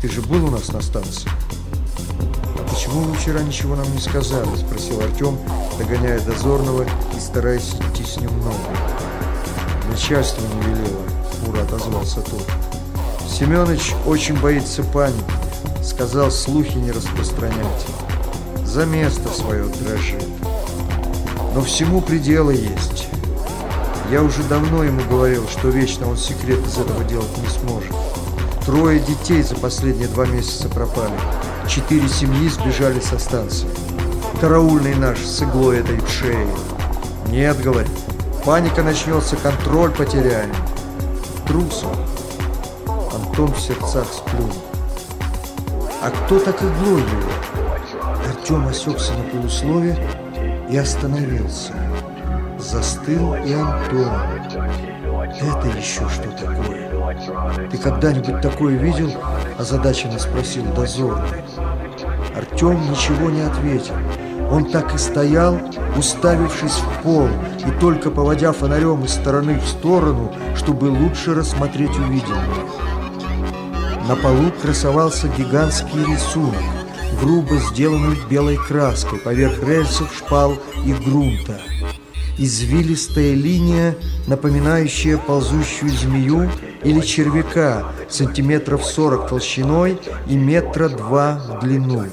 Ты же был у нас на станции? «Почему вы вчера ничего нам не сказали?» – спросил Артем, догоняя дозорного и стараясь идти с ним много. «Начальство не велело», – Ура отозвался тот. «Семеныч очень боится паники. Сказал, слухи не распространять. За место свое дрожит. Но всему пределы есть. Я уже давно ему говорил, что вечно он секрет из этого делать не сможет. Трое детей за последние два месяца пропали. Четыре семьи сбежали со станции. Караульный наш с иглой этой в шее. Нет, говорит, паника начнется, контроль потеряем. Трусом. Антон в сердцах сплюнул. А кто так иглой его? Артем осекся на полуслове и остановился. Застыл и Антон. Это еще что такое? Ты когда-нибудь такое видел? Озадаченно спросил дозорный. Артем ничего не ответил. Он так и стоял, уставившись в пол, и только поводя фонарем из стороны в сторону, чтобы лучше рассмотреть увиденное. На полу красовался гигантский рисунок, грубо сделанный белой краской поверх рельсов, шпал и грунта. Извилистая линия, напоминающая ползущую змею или червяка, сантиметров 40 толщиной и метра два в длину.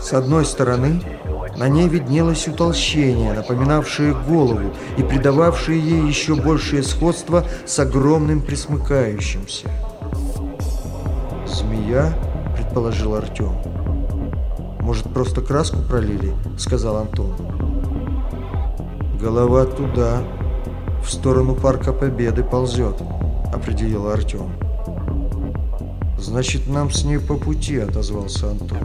С одной стороны на ней виднелось утолщение, напоминавшее голову и придававшее ей еще большее сходство с огромным присмыкающимся. «Змея?» – предположил Артем. «Может, просто краску пролили?» – сказал Антон. «Голова туда, в сторону Парка Победы ползет», – определил Артем. «Значит, нам с ней по пути», – отозвался Антон.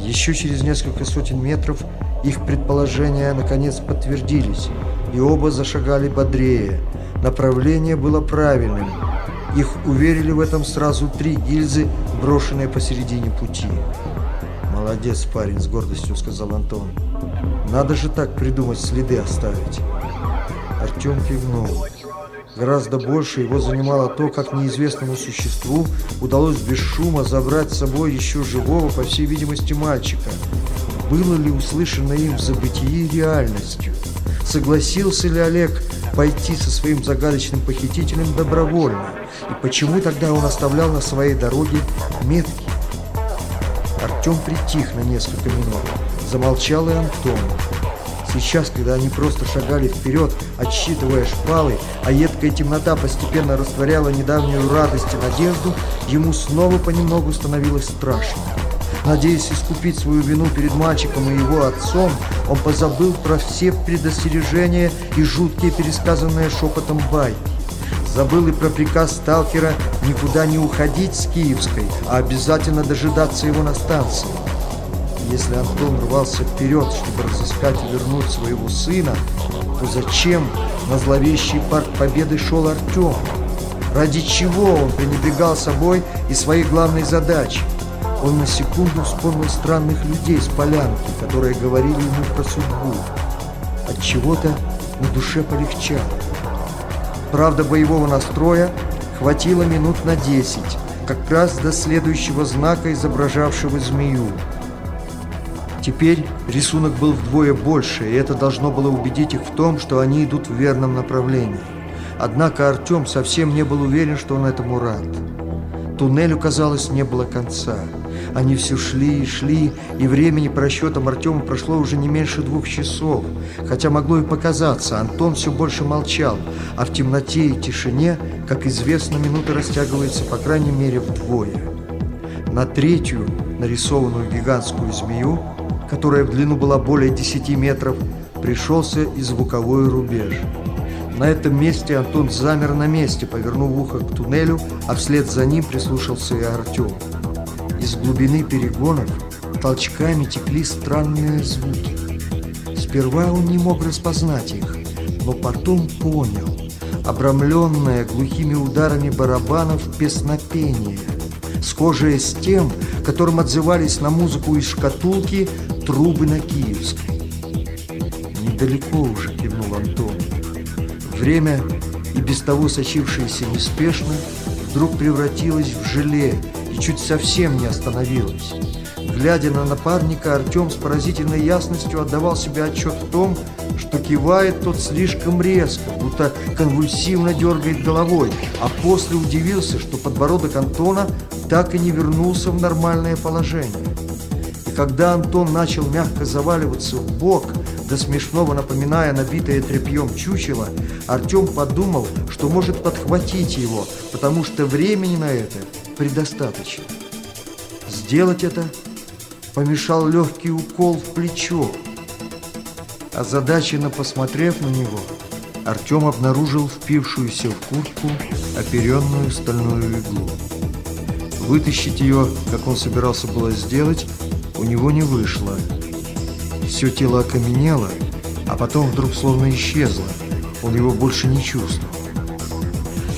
Еще через несколько сотен метров их предположения наконец подтвердились, и оба зашагали бодрее. Направление было правильным. Их уверили в этом сразу три гильзы, брошенные посередине пути. «Молодец, парень», — с гордостью сказал Антон. «Надо же так придумать, следы оставить». Артем кивнул. Гораздо больше его занимало то, как неизвестному существу удалось без шума забрать с собой еще живого, по всей видимости, мальчика. Было ли услышано им в забытии реальностью? Согласился ли Олег пойти со своим загадочным похитителем добровольно? И почему тогда он оставлял на своей дороге метки? Артем притих на несколько минут. Замолчал и Антон. Сейчас, когда они просто шагали вперед, отсчитывая шпалы, а едкая темнота постепенно растворяла недавнюю радость и надежду, ему снова понемногу становилось страшно. Надеясь искупить свою вину перед мальчиком и его отцом, он позабыл про все предостережения и жуткие пересказанные шепотом байки. Забыл и про приказ сталкера никуда не уходить с Киевской, а обязательно дожидаться его на станции. Если Антон рвался вперед, чтобы разыскать и вернуть своего сына, то зачем на зловещий парк Победы шел Артем? Ради чего он пренебрегал собой и своей главной задачей? Он на секунду вспомнил странных людей с полянки, которые говорили ему про судьбу. От чего-то на душе полегчало. Правда, боевого настроя хватило минут на десять, как раз до следующего знака, изображавшего змею. Теперь рисунок был вдвое больше, и это должно было убедить их в том, что они идут в верном направлении. Однако Артем совсем не был уверен, что он этому рад. Туннелю, казалось, не было конца. Они все шли и шли, и времени по расчетам Артема прошло уже не меньше двух часов. Хотя могло и показаться, Антон все больше молчал, а в темноте и тишине, как известно, минута растягивается по крайней мере вдвое. На третью нарисованную гигантскую змею которая в длину была более 10 метров, пришелся и звуковой рубеж. На этом месте Антон замер на месте, повернув ухо к туннелю, а вслед за ним прислушался и Артем. Из глубины перегонов толчками текли странные звуки. Сперва он не мог распознать их, но потом понял. Обрамленное глухими ударами барабанов песнопение, схожее с тем, которым отзывались на музыку из шкатулки трубы на Киевской. Недалеко уже, кивнул Антон. Время, и без того сочившееся неспешно, вдруг превратилось в желе и чуть совсем не остановилось. Глядя на напарника, Артем с поразительной ясностью отдавал себе отчет в том, что кивает тот слишком резко, будто конвульсивно дергает головой, а после удивился, что подбородок Антона так и не вернулся в нормальное положение. Когда Антон начал мягко заваливаться в бок, до смешного напоминая набитое тряпьем чучело, Артем подумал, что может подхватить его, потому что времени на это предостаточно. Сделать это помешал легкий укол в плечо. Озадаченно посмотрев на него, Артем обнаружил впившуюся в куртку оперенную стальную иглу. Вытащить ее, как он собирался было сделать, у него не вышло. Все тело окаменело, а потом вдруг словно исчезло. Он его больше не чувствовал.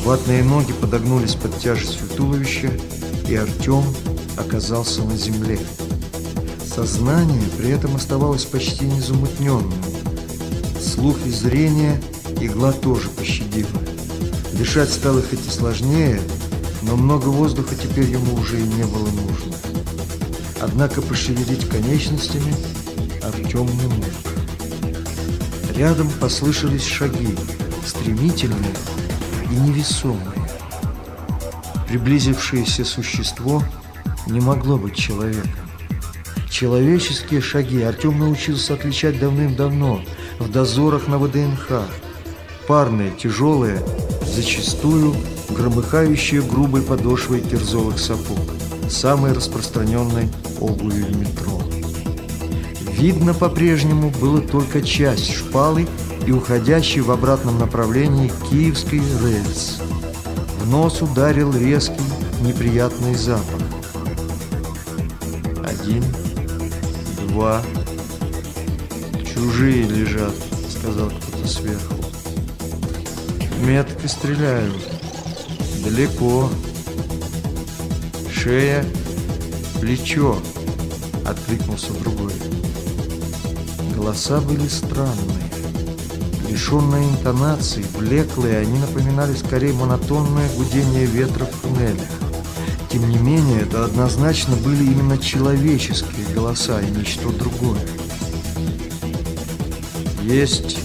Ватные ноги подогнулись под тяжестью туловища, и Артем оказался на земле. Сознание при этом оставалось почти незамутненным. Слух и зрение игла тоже пощадила. Дышать стало хоть и сложнее, но много воздуха теперь ему уже и не было нужно. Однако пошевелить конечностями Артем не мог. Рядом послышались шаги, стремительные и невесомые. Приблизившееся существо не могло быть человеком. Человеческие шаги Артем научился отличать давным-давно в дозорах на ВДНХ. Парные, тяжелые, зачастую громыхающие грубой подошвой кирзовых сапог, самой распространенной обуви в метро. Видно по-прежнему было только часть шпалы и уходящий в обратном направлении киевский рельс. В нос ударил резкий неприятный запах. Один, два, чужие лежат, сказал кто-то сверху. Метко стреляют. Далеко. Шея, плечо, откликнулся другой. Голоса были странные. Лишенные интонаций, блеклые, они напоминали скорее монотонное гудение ветра в туннелях. Тем не менее, это однозначно были именно человеческие голоса и ничто другое. Есть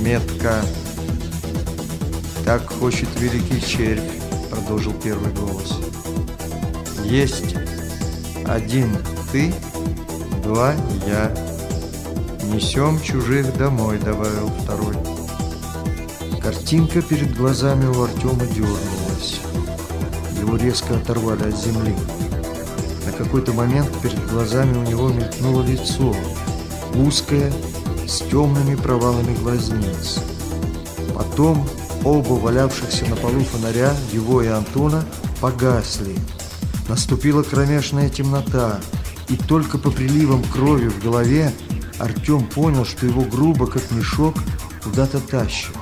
метка. Так хочет великий червь, продолжил первый голос. Есть один ты, два я. Несем чужих домой, добавил второй. Картинка перед глазами у Артема дернулась. Его резко оторвали от земли. На какой-то момент перед глазами у него мелькнуло лицо, узкое, с темными провалами глазниц. Потом оба валявшихся на полу фонаря, его и Антона, погасли. Наступила кромешная темнота, и только по приливам крови в голове Артем понял, что его грубо, как мешок, куда-то тащат.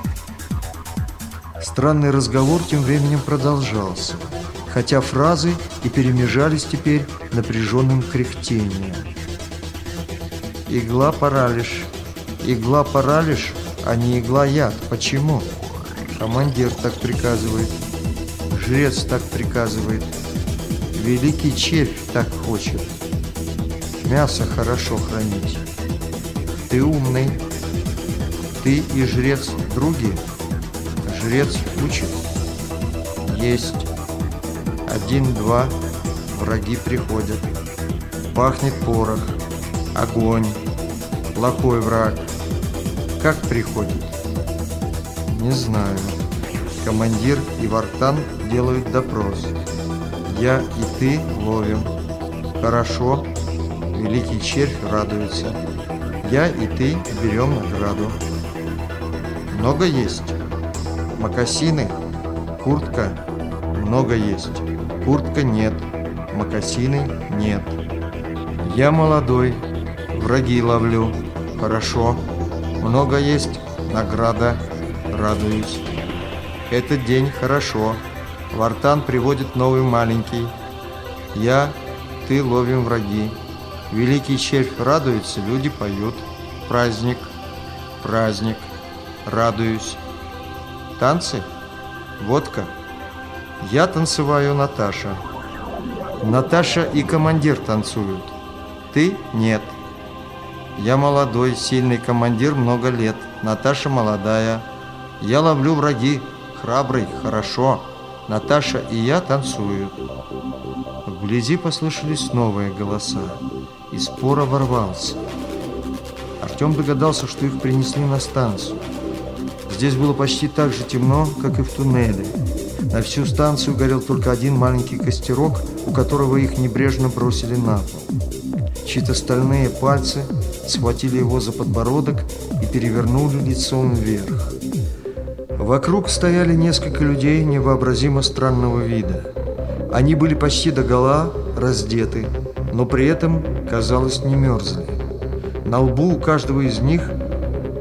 Странный разговор тем временем продолжался, хотя фразы и перемежались теперь напряженным кряхтением. Игла паралиш. Игла паралиш, а не игла яд. Почему? Командир так приказывает. Жрец так приказывает. Великий червь так хочет. Мясо хорошо хранить. Ты умный. Ты и жрец други. Жрец учит. Есть. Один-два. Враги приходят. Пахнет порох. Огонь. Плохой враг. Как приходит? Не знаю. Командир и Вартан делают допрос. Я и ты ловим. Хорошо. Великий червь радуется. Я и ты берем награду. Много есть. Макасины, куртка, много есть. Куртка нет, макасины нет. Я молодой, враги ловлю. Хорошо. Много есть, награда, радуюсь. Этот день хорошо. Вартан приводит новый маленький. Я, ты ловим враги. Великий червь радуется, люди поют. Праздник, праздник, радуюсь. Танцы? Водка? Я танцеваю, Наташа. Наташа и командир танцуют. Ты? Нет. Я молодой, сильный командир, много лет. Наташа молодая. Я ловлю враги. Храбрый, хорошо. Наташа и я танцуют. Вблизи послышались новые голоса, и спор ворвался. Артем догадался, что их принесли на станцию. Здесь было почти так же темно, как и в туннеле. На всю станцию горел только один маленький костерок, у которого их небрежно бросили на пол. Чьи-то стальные пальцы схватили его за подбородок и перевернули лицом вверх. Вокруг стояли несколько людей невообразимо странного вида. Они были почти до гола раздеты, но при этом, казалось, не мерзли. На лбу у каждого из них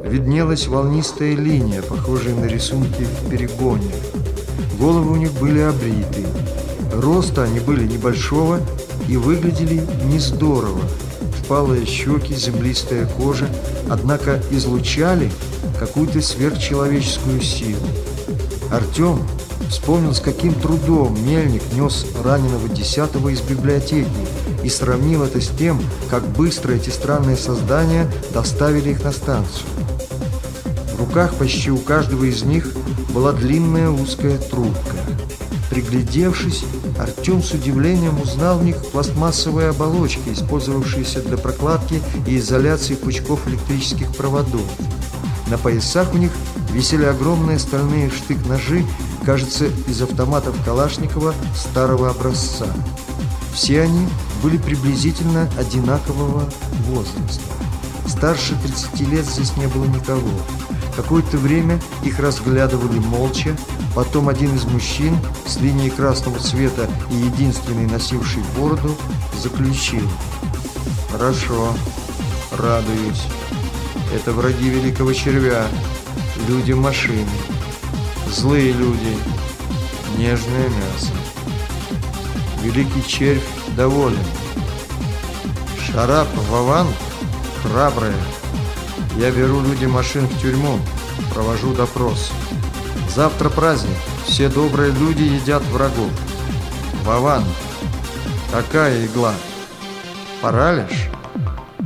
виднелась волнистая линия, похожая на рисунки в перегоне. Головы у них были обриты. Роста они были небольшого и выглядели не здорово. Впалые щеки, землистая кожа, однако излучали какую-то сверхчеловеческую силу. Артем вспомнил, с каким трудом Мельник нес раненого десятого из библиотеки и сравнил это с тем, как быстро эти странные создания доставили их на станцию. В руках почти у каждого из них была длинная узкая трубка. Приглядевшись, Артем с удивлением узнал в них пластмассовые оболочки, использовавшиеся для прокладки и изоляции пучков электрических проводов. На поясах у них висели огромные стальные штык-ножи, кажется, из автоматов Калашникова старого образца. Все они были приблизительно одинакового возраста. Старше 30 лет здесь не было никого. Какое-то время их разглядывали молча, потом один из мужчин с линией красного цвета и единственный носивший бороду заключил. «Хорошо, радуюсь». Это враги великого червя, люди машины, злые люди, нежное мясо. Великий червь доволен. Шарап, Вован, храбрая. Я беру люди машин в тюрьму, провожу допрос. Завтра праздник, все добрые люди едят врагов. Вован, какая игла? Паралиш?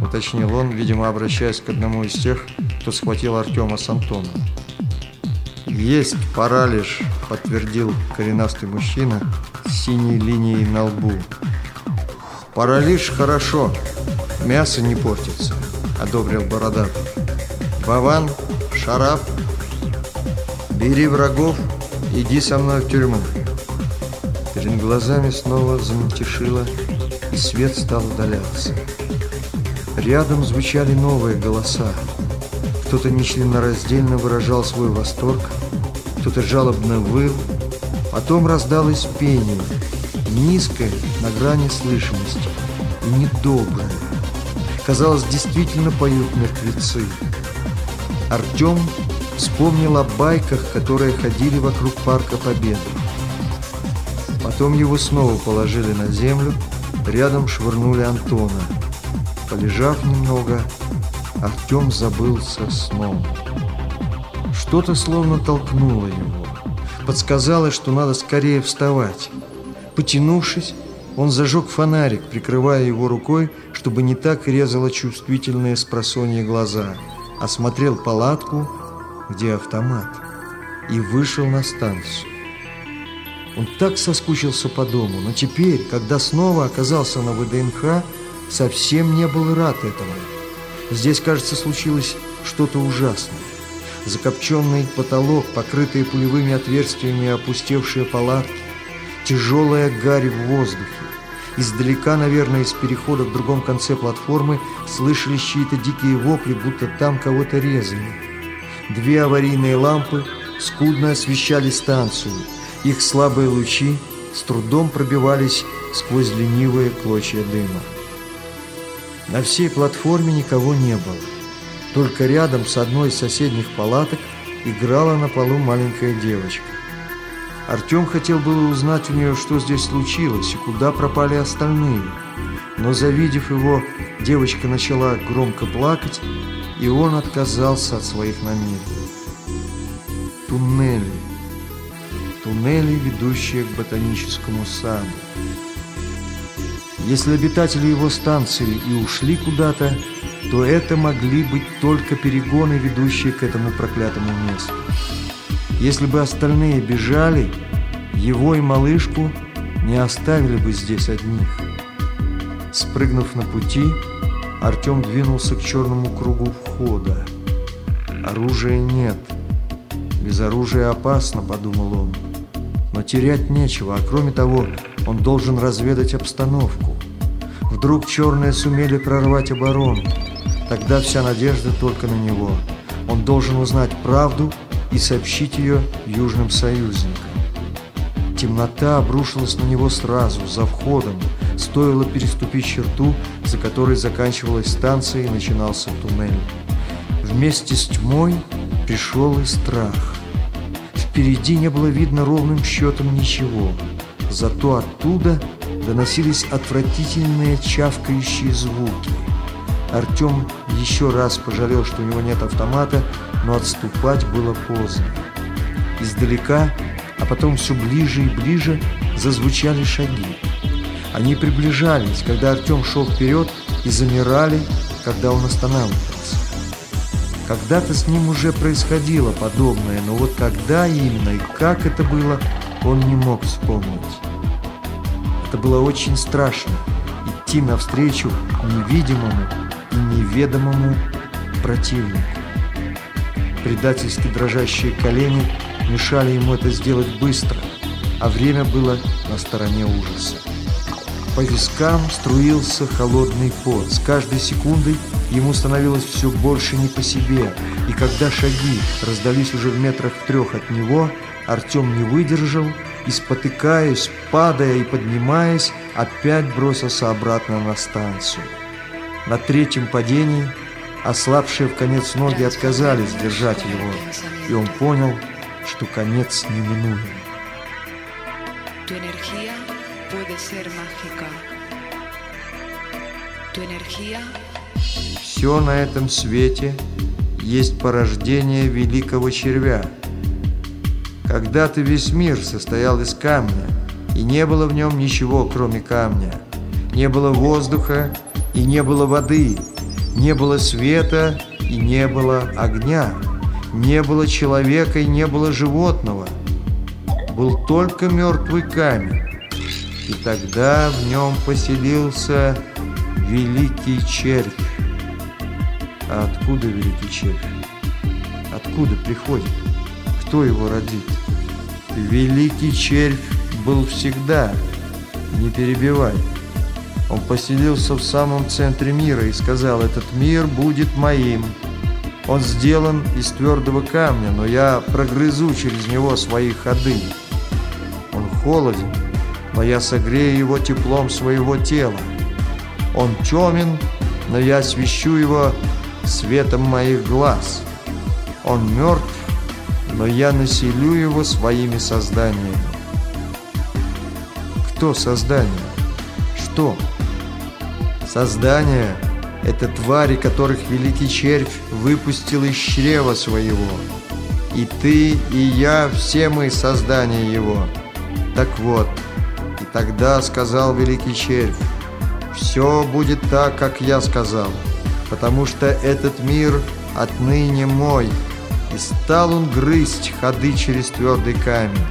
уточнил он, видимо, обращаясь к одному из тех, кто схватил Артема с Антоном. «Есть паралич», — подтвердил коренастый мужчина с синей линией на лбу. «Паралич хорошо, мясо не портится», — одобрил Бородатый. «Баван, Шарап, бери врагов, иди со мной в тюрьму». Перед глазами снова замельтешило, и свет стал удаляться. Рядом звучали новые голоса. Кто-то нечленораздельно выражал свой восторг, кто-то жалобно выл. Потом раздалось пение, низкое, на грани слышимости, и недоброе. Казалось, действительно поют мертвецы. Артем вспомнил о байках, которые ходили вокруг парка Победы. Потом его снова положили на землю, рядом швырнули Антона. Полежав немного, Артем забылся сном. Что-то словно толкнуло его. Подсказало, что надо скорее вставать. Потянувшись, он зажег фонарик, прикрывая его рукой, чтобы не так резало чувствительные с глаза. Осмотрел палатку, где автомат, и вышел на станцию. Он так соскучился по дому, но теперь, когда снова оказался на ВДНХ, совсем не был рад этому. Здесь, кажется, случилось что-то ужасное. Закопченный потолок, покрытые пулевыми отверстиями опустевшие палатки, тяжелая гарь в воздухе. Издалека, наверное, из перехода в другом конце платформы слышались чьи-то дикие вопли, будто там кого-то резали. Две аварийные лампы скудно освещали станцию. Их слабые лучи с трудом пробивались сквозь ленивые клочья дыма. На всей платформе никого не было. Только рядом с одной из соседних палаток играла на полу маленькая девочка. Артем хотел было узнать у нее, что здесь случилось и куда пропали остальные. Но, завидев его, девочка начала громко плакать, и он отказался от своих намерений. Туннели. Туннели, ведущие к ботаническому саду. Если обитатели его станции и ушли куда-то, то это могли быть только перегоны, ведущие к этому проклятому месту. Если бы остальные бежали, его и малышку не оставили бы здесь одних. Спрыгнув на пути, Артем двинулся к черному кругу входа. Оружия нет. Без оружия опасно, подумал он. Но терять нечего, а кроме того, он должен разведать обстановку. Вдруг черные сумели прорвать оборону. Тогда вся надежда только на него. Он должен узнать правду и сообщить ее южным союзникам. Темнота обрушилась на него сразу, за входом. Стоило переступить черту, за которой заканчивалась станция и начинался туннель. Вместе с тьмой пришел и страх. Впереди не было видно ровным счетом ничего, зато оттуда доносились отвратительные чавкающие звуки. Артем еще раз пожалел, что у него нет автомата, но отступать было поздно. Издалека, а потом все ближе и ближе, зазвучали шаги. Они приближались, когда Артем шел вперед, и замирали, когда он останавливался. Когда-то с ним уже происходило подобное, но вот когда именно и как это было, он не мог вспомнить. Это было очень страшно – идти навстречу невидимому неведомому противнику. Предательски дрожащие колени мешали ему это сделать быстро, а время было на стороне ужаса. По вискам струился холодный пот. С каждой секундой ему становилось все больше не по себе. И когда шаги раздались уже в метрах в трех от него, Артем не выдержал и, спотыкаясь, падая и поднимаясь, опять бросился обратно на станцию. На третьем падении ослабшие в конец ноги отказались держать его, и он понял, что конец неминуем. Все на этом свете есть порождение великого червя. Когда-то весь мир состоял из камня, и не было в нем ничего, кроме камня. Не было воздуха и не было воды, не было света и не было огня, не было человека и не было животного. Был только мертвый камень. И тогда в нем поселился великий червь. А откуда великий червь? Откуда приходит? Кто его родит? Великий червь был всегда. Не перебивай. Он поселился в самом центре мира и сказал, этот мир будет моим. Он сделан из твердого камня, но я прогрызу через него свои ходы. Он холоден, но я согрею его теплом своего тела. Он темен, но я освещу его светом моих глаз. Он мертв, но я населю его своими созданиями. Кто создание? Что? Создание – это твари, которых великий червь выпустил из чрева своего. И ты, и я, все мы создание его. Так вот – Тогда сказал великий червь, «Все будет так, как я сказал, потому что этот мир отныне мой». И стал он грызть ходы через твердый камень,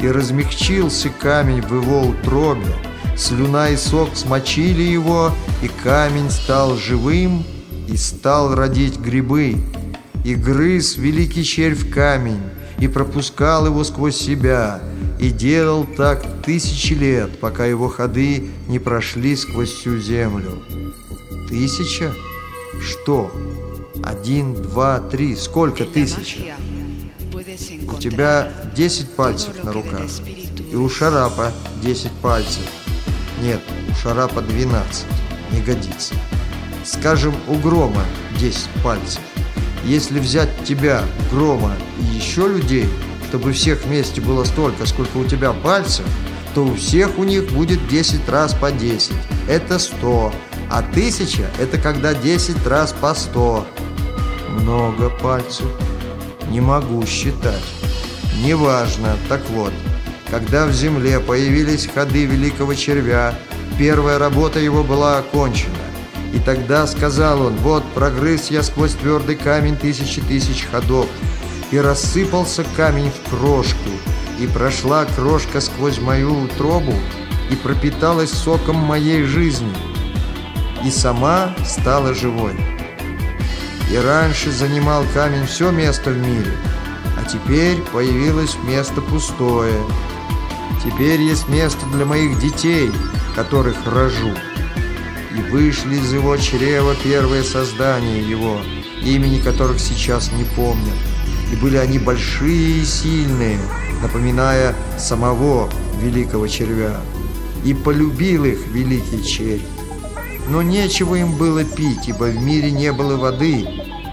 и размягчился камень в его утробе, слюна и сок смочили его, и камень стал живым, и стал родить грибы. И грыз великий червь камень, и пропускал его сквозь себя, и делал так тысячи лет, пока его ходы не прошли сквозь всю землю. Тысяча? Что? Один, два, три. Сколько тысяч? У тебя десять пальцев на руках. И у Шарапа десять пальцев. Нет, у Шарапа двенадцать. Не годится. Скажем, у Грома десять пальцев. Если взять тебя, Грома и еще людей – чтобы всех вместе было столько, сколько у тебя пальцев, то у всех у них будет 10 раз по 10. Это 100. А 1000 – это когда 10 раз по 100. Много пальцев. Не могу считать. Неважно. Так вот, когда в земле появились ходы великого червя, первая работа его была окончена. И тогда сказал он, вот прогрыз я сквозь твердый камень тысячи тысяч ходов, и рассыпался камень в крошку, и прошла крошка сквозь мою утробу, и пропиталась соком моей жизни, и сама стала живой. И раньше занимал камень все место в мире, а теперь появилось место пустое. Теперь есть место для моих детей, которых рожу. И вышли из его чрева первые создания его, имени которых сейчас не помнят и были они большие и сильные, напоминая самого великого червя. И полюбил их великий червь. Но нечего им было пить, ибо в мире не было воды,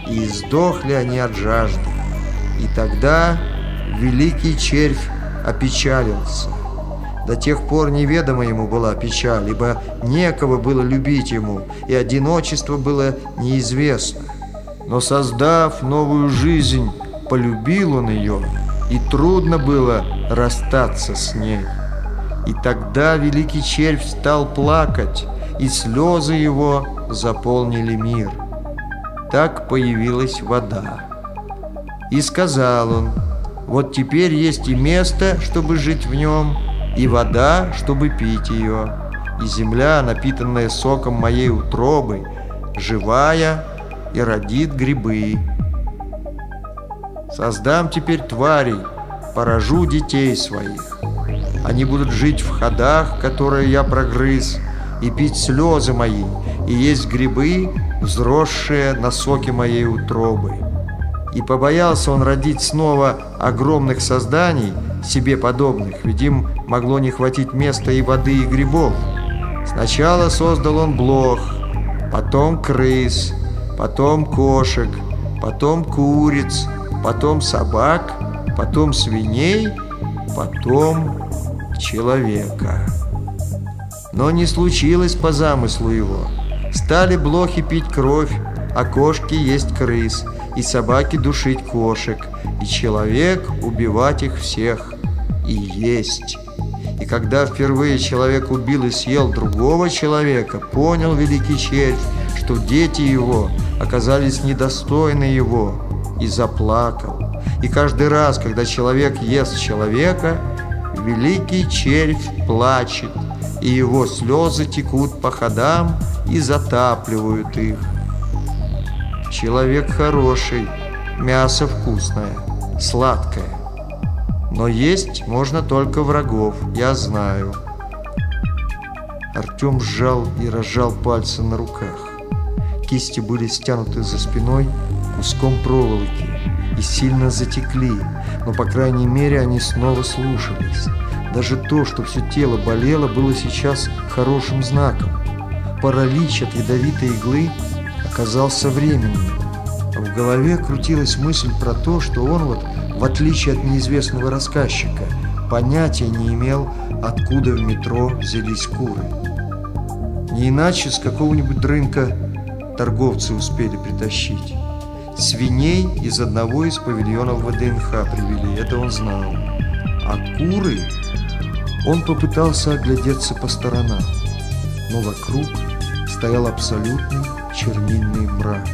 и издохли они от жажды. И тогда великий червь опечалился. До тех пор неведома ему была печаль, ибо некого было любить ему, и одиночество было неизвестно. Но создав новую жизнь, полюбил он ее, и трудно было расстаться с ней. И тогда великий червь стал плакать, и слезы его заполнили мир. Так появилась вода. И сказал он, вот теперь есть и место, чтобы жить в нем, и вода, чтобы пить ее, и земля, напитанная соком моей утробы, живая и родит грибы. Создам теперь тварей, поражу детей своих. Они будут жить в ходах, которые я прогрыз, и пить слезы мои, и есть грибы, взросшие на соке моей утробы. И побоялся он родить снова огромных созданий, себе подобных, ведь им могло не хватить места и воды, и грибов. Сначала создал он блох, потом крыс, потом кошек, потом куриц, потом собак, потом свиней, потом человека. Но не случилось по замыслу его. Стали блохи пить кровь, а кошки есть крыс, и собаки душить кошек, и человек убивать их всех, и есть. И когда впервые человек убил и съел другого человека, понял великий червь, что дети его оказались недостойны его, и заплакал. И каждый раз, когда человек ест человека, великий червь плачет, и его слезы текут по ходам и затапливают их. Человек хороший, мясо вкусное, сладкое. Но есть можно только врагов, я знаю. Артем сжал и разжал пальцы на руках. Кисти были стянуты за спиной куском проволоки и сильно затекли, но, по крайней мере, они снова слушались. Даже то, что все тело болело, было сейчас хорошим знаком. Паралич от ядовитой иглы оказался временным. В голове крутилась мысль про то, что он вот, в отличие от неизвестного рассказчика, понятия не имел, откуда в метро взялись куры. Не иначе с какого-нибудь рынка торговцы успели притащить. Свиней из одного из павильонов ВДНХ привели, это он знал. А куры... Он попытался оглядеться по сторонам, но вокруг стоял абсолютный чернильный мрак.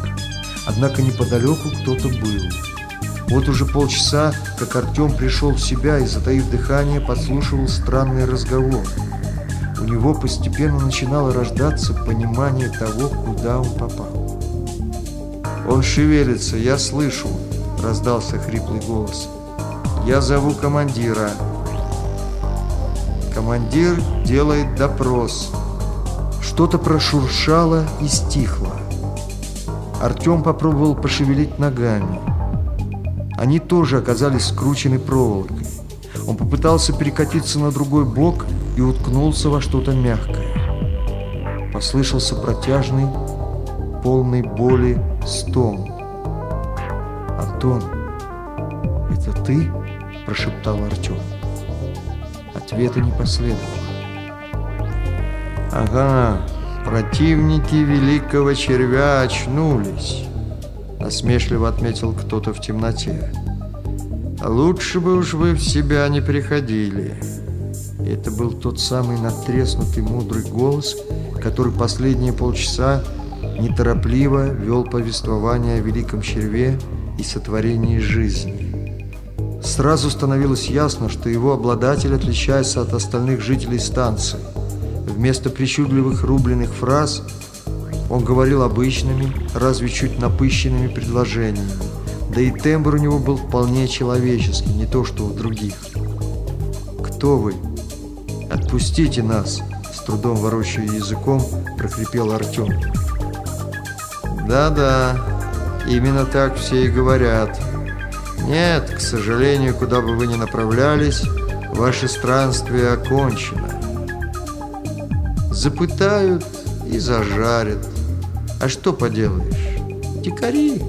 Однако неподалеку кто-то был. Вот уже полчаса, как Артем пришел в себя и, затаив дыхание, подслушивал странный разговор. У него постепенно начинало рождаться понимание того, куда он попал. «Он шевелится, я слышу», — раздался хриплый голос. «Я зову командира». Командир делает допрос. Что-то прошуршало и стихло. Артем попробовал пошевелить ногами. Они тоже оказались скручены проволокой. Он попытался перекатиться на другой бок и уткнулся во что-то мягкое. Послышался протяжный, полный боли стон. «Антон, это ты?» – прошептал Артем. Ответа не последовало. «Ага, противники великого червя очнулись», — насмешливо отметил кто-то в темноте. «Лучше бы уж вы в себя не приходили». Это был тот самый натреснутый мудрый голос, который последние полчаса неторопливо вел повествование о великом черве и сотворении жизни. Сразу становилось ясно, что его обладатель отличается от остальных жителей станции. Вместо причудливых рубленых фраз он говорил обычными, разве чуть напыщенными предложениями. Да и тембр у него был вполне человеческий, не то что у других. «Кто вы? Отпустите нас!» С трудом ворочая языком, прохрипел Артем. «Да-да, именно так все и говорят», нет, к сожалению, куда бы вы ни направлялись, ваше странствие окончено. Запытают и зажарят. А что поделаешь? Дикари.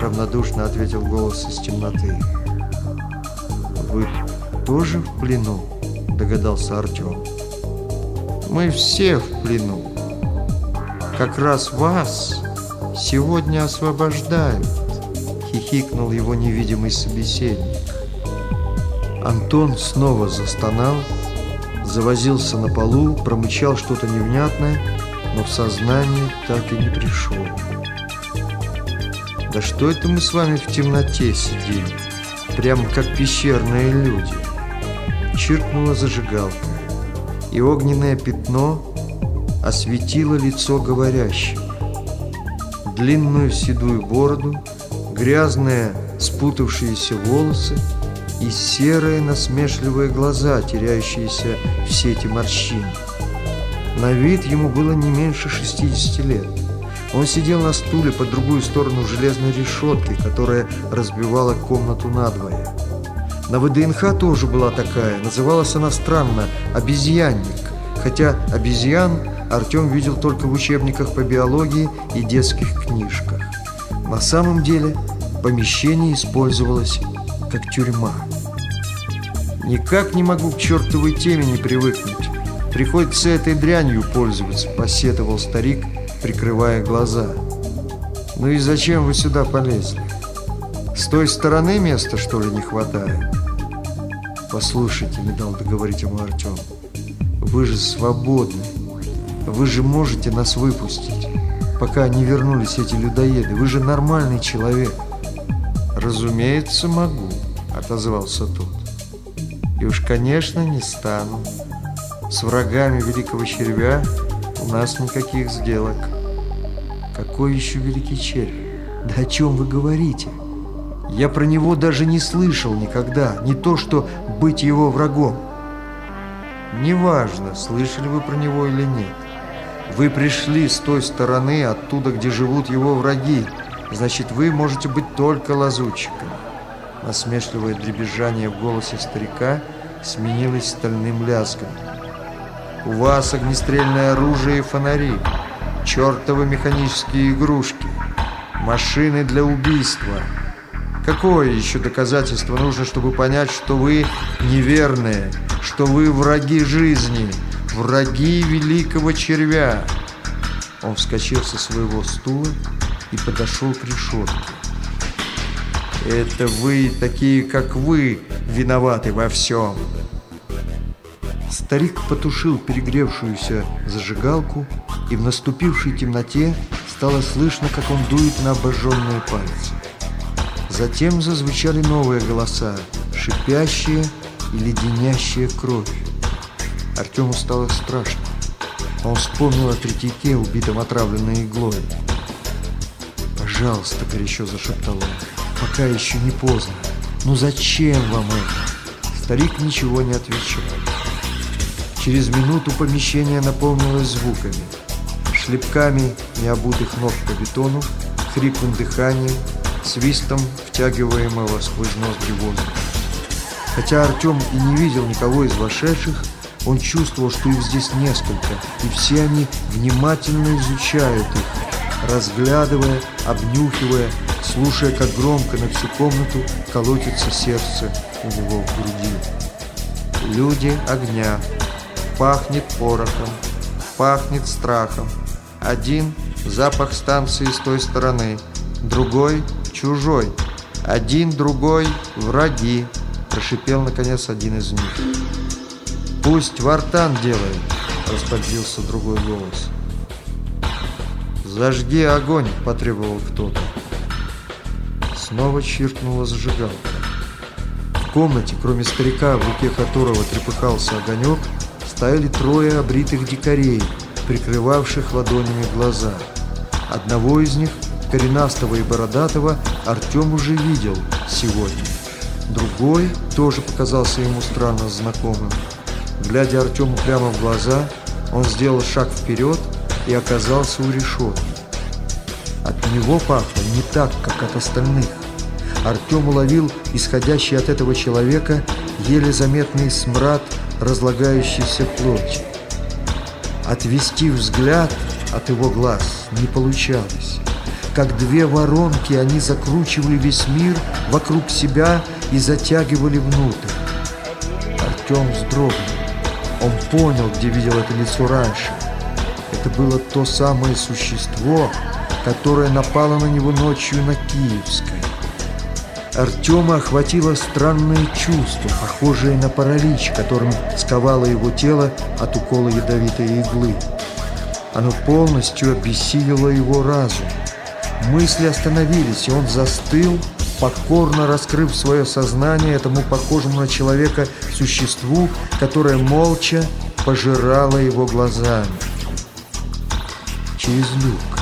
равнодушно ответил голос из темноты. «Вы тоже в плену?» – догадался Артем. «Мы все в плену. Как раз вас сегодня освобождают», – хихикнул его невидимый собеседник. Антон снова застонал, завозился на полу, промычал что-то невнятное, но в сознание так и не пришел. Да что это мы с вами в темноте сидим? Прямо как пещерные люди. Чиркнула зажигалка, и огненное пятно осветило лицо говорящего. Длинную седую бороду, грязные спутавшиеся волосы и серые насмешливые глаза, теряющиеся в сети морщин. На вид ему было не меньше 60 лет. Он сидел на стуле по другую сторону железной решетки, которая разбивала комнату надвое. На ВДНХ тоже была такая, называлась она странно «обезьянник», хотя обезьян Артем видел только в учебниках по биологии и детских книжках. На самом деле помещение использовалось как тюрьма. «Никак не могу к чертовой теме не привыкнуть. Приходится этой дрянью пользоваться», – посетовал старик, прикрывая глаза. «Ну и зачем вы сюда полезли? С той стороны места, что ли, не хватает?» «Послушайте», — не дал договорить ему Артем, — «вы же свободны. Вы же можете нас выпустить, пока не вернулись эти людоеды. Вы же нормальный человек». «Разумеется, могу», — отозвался тот. «И уж, конечно, не стану. С врагами великого червя у нас никаких сделок». Какой еще великий червь? Да о чем вы говорите? Я про него даже не слышал никогда, не то что быть его врагом. Неважно, слышали вы про него или нет. Вы пришли с той стороны, оттуда, где живут его враги. Значит, вы можете быть только лазутчиком. Насмешливое дребезжание в голосе старика сменилось стальным лязгом. У вас огнестрельное оружие и фонари чертовы механические игрушки, машины для убийства. Какое еще доказательство нужно, чтобы понять, что вы неверные, что вы враги жизни, враги великого червя? Он вскочил со своего стула и подошел к решетке. Это вы, такие как вы, виноваты во всем. Старик потушил перегревшуюся зажигалку и в наступившей темноте стало слышно, как он дует на обожженные пальцы. Затем зазвучали новые голоса, шипящие и леденящие кровь. Артему стало страшно. Он вспомнил о третьяке, убитом отравленной иглой. «Пожалуйста», — горячо зашептал он, — «пока еще не поздно. Ну зачем вам это?» Старик ничего не отвечал. Через минуту помещение наполнилось звуками шлепками необутых ног по бетону, хриплым дыханием, свистом втягиваемого сквозь ноздри воздуха. Хотя Артем и не видел никого из вошедших, он чувствовал, что их здесь несколько, и все они внимательно изучают их, разглядывая, обнюхивая, слушая, как громко на всю комнату колотится сердце у него в груди. Люди огня, пахнет порохом, пахнет страхом, один – запах станции с той стороны, другой – чужой, один, другой – враги, прошипел наконец один из них. «Пусть Вартан делает», – распорядился другой голос. «Зажги огонь», – потребовал кто-то. Снова чиркнула зажигалка. В комнате, кроме старика, в руке которого трепыхался огонек, стояли трое обритых дикарей – прикрывавших ладонями глаза. Одного из них, коренастого и бородатого, Артем уже видел сегодня. Другой тоже показался ему странно знакомым. Глядя Артему прямо в глаза, он сделал шаг вперед и оказался у решетки. От него пахло не так, как от остальных. Артем уловил исходящий от этого человека еле заметный смрад разлагающейся плоти. Отвести взгляд от его глаз не получалось. Как две воронки, они закручивали весь мир вокруг себя и затягивали внутрь. Артем вздрогнул. Он понял, где видел это лицо раньше. Это было то самое существо, которое напало на него ночью на Киевской. Артема охватило странное чувство, похожее на паралич, которым сковало его тело от укола ядовитой иглы. Оно полностью обессилило его разум. Мысли остановились, и он застыл, покорно раскрыв свое сознание этому похожему на человека существу, которое молча пожирало его глазами. Через люк.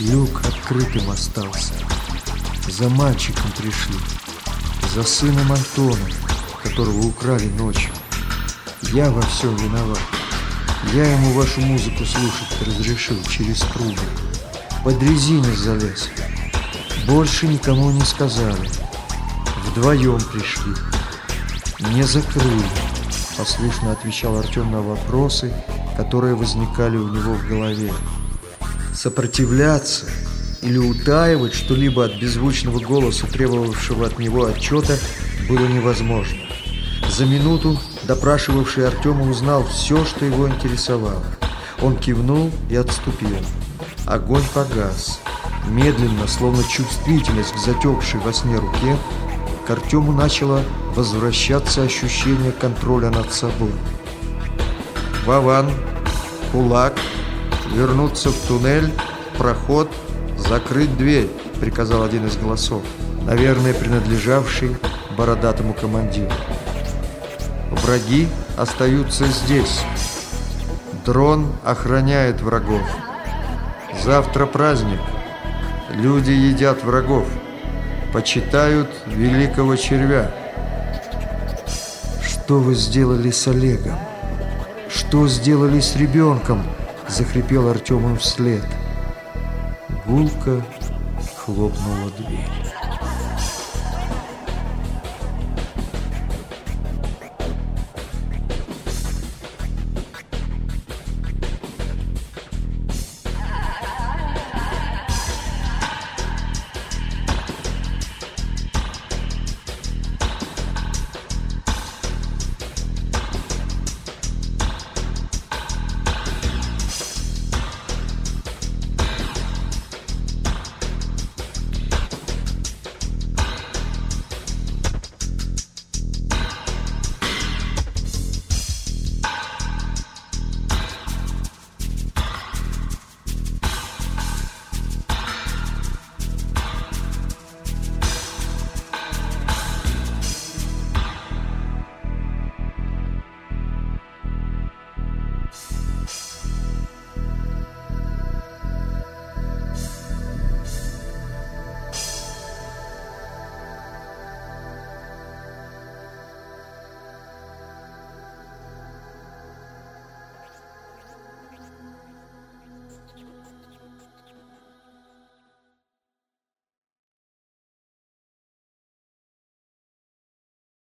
Люк открытым остался. За мальчиком пришли. За сыном Антоном, которого украли ночью. Я во всем виноват. Я ему вашу музыку слушать разрешил через трубы. Под резиной залез. Больше никому не сказали. Вдвоем пришли. Не закрыли. Послушно отвечал Артем на вопросы, которые возникали у него в голове. Сопротивляться или утаивать что-либо от беззвучного голоса, требовавшего от него отчета, было невозможно. За минуту допрашивавший Артема узнал все, что его интересовало. Он кивнул и отступил. Огонь погас. Медленно, словно чувствительность к затекшей во сне руке, к Артему начало возвращаться ощущение контроля над собой. Вован, кулак, вернуться в туннель, проход, закрыть дверь, приказал один из голосов, наверное, принадлежавший бородатому командиру. Враги остаются здесь. Дрон охраняет врагов. Завтра праздник. Люди едят врагов, почитают великого червя. Что вы сделали с Олегом? Что сделали с ребенком? Захрипел Артем им вслед. Гулко хлопнула дверь.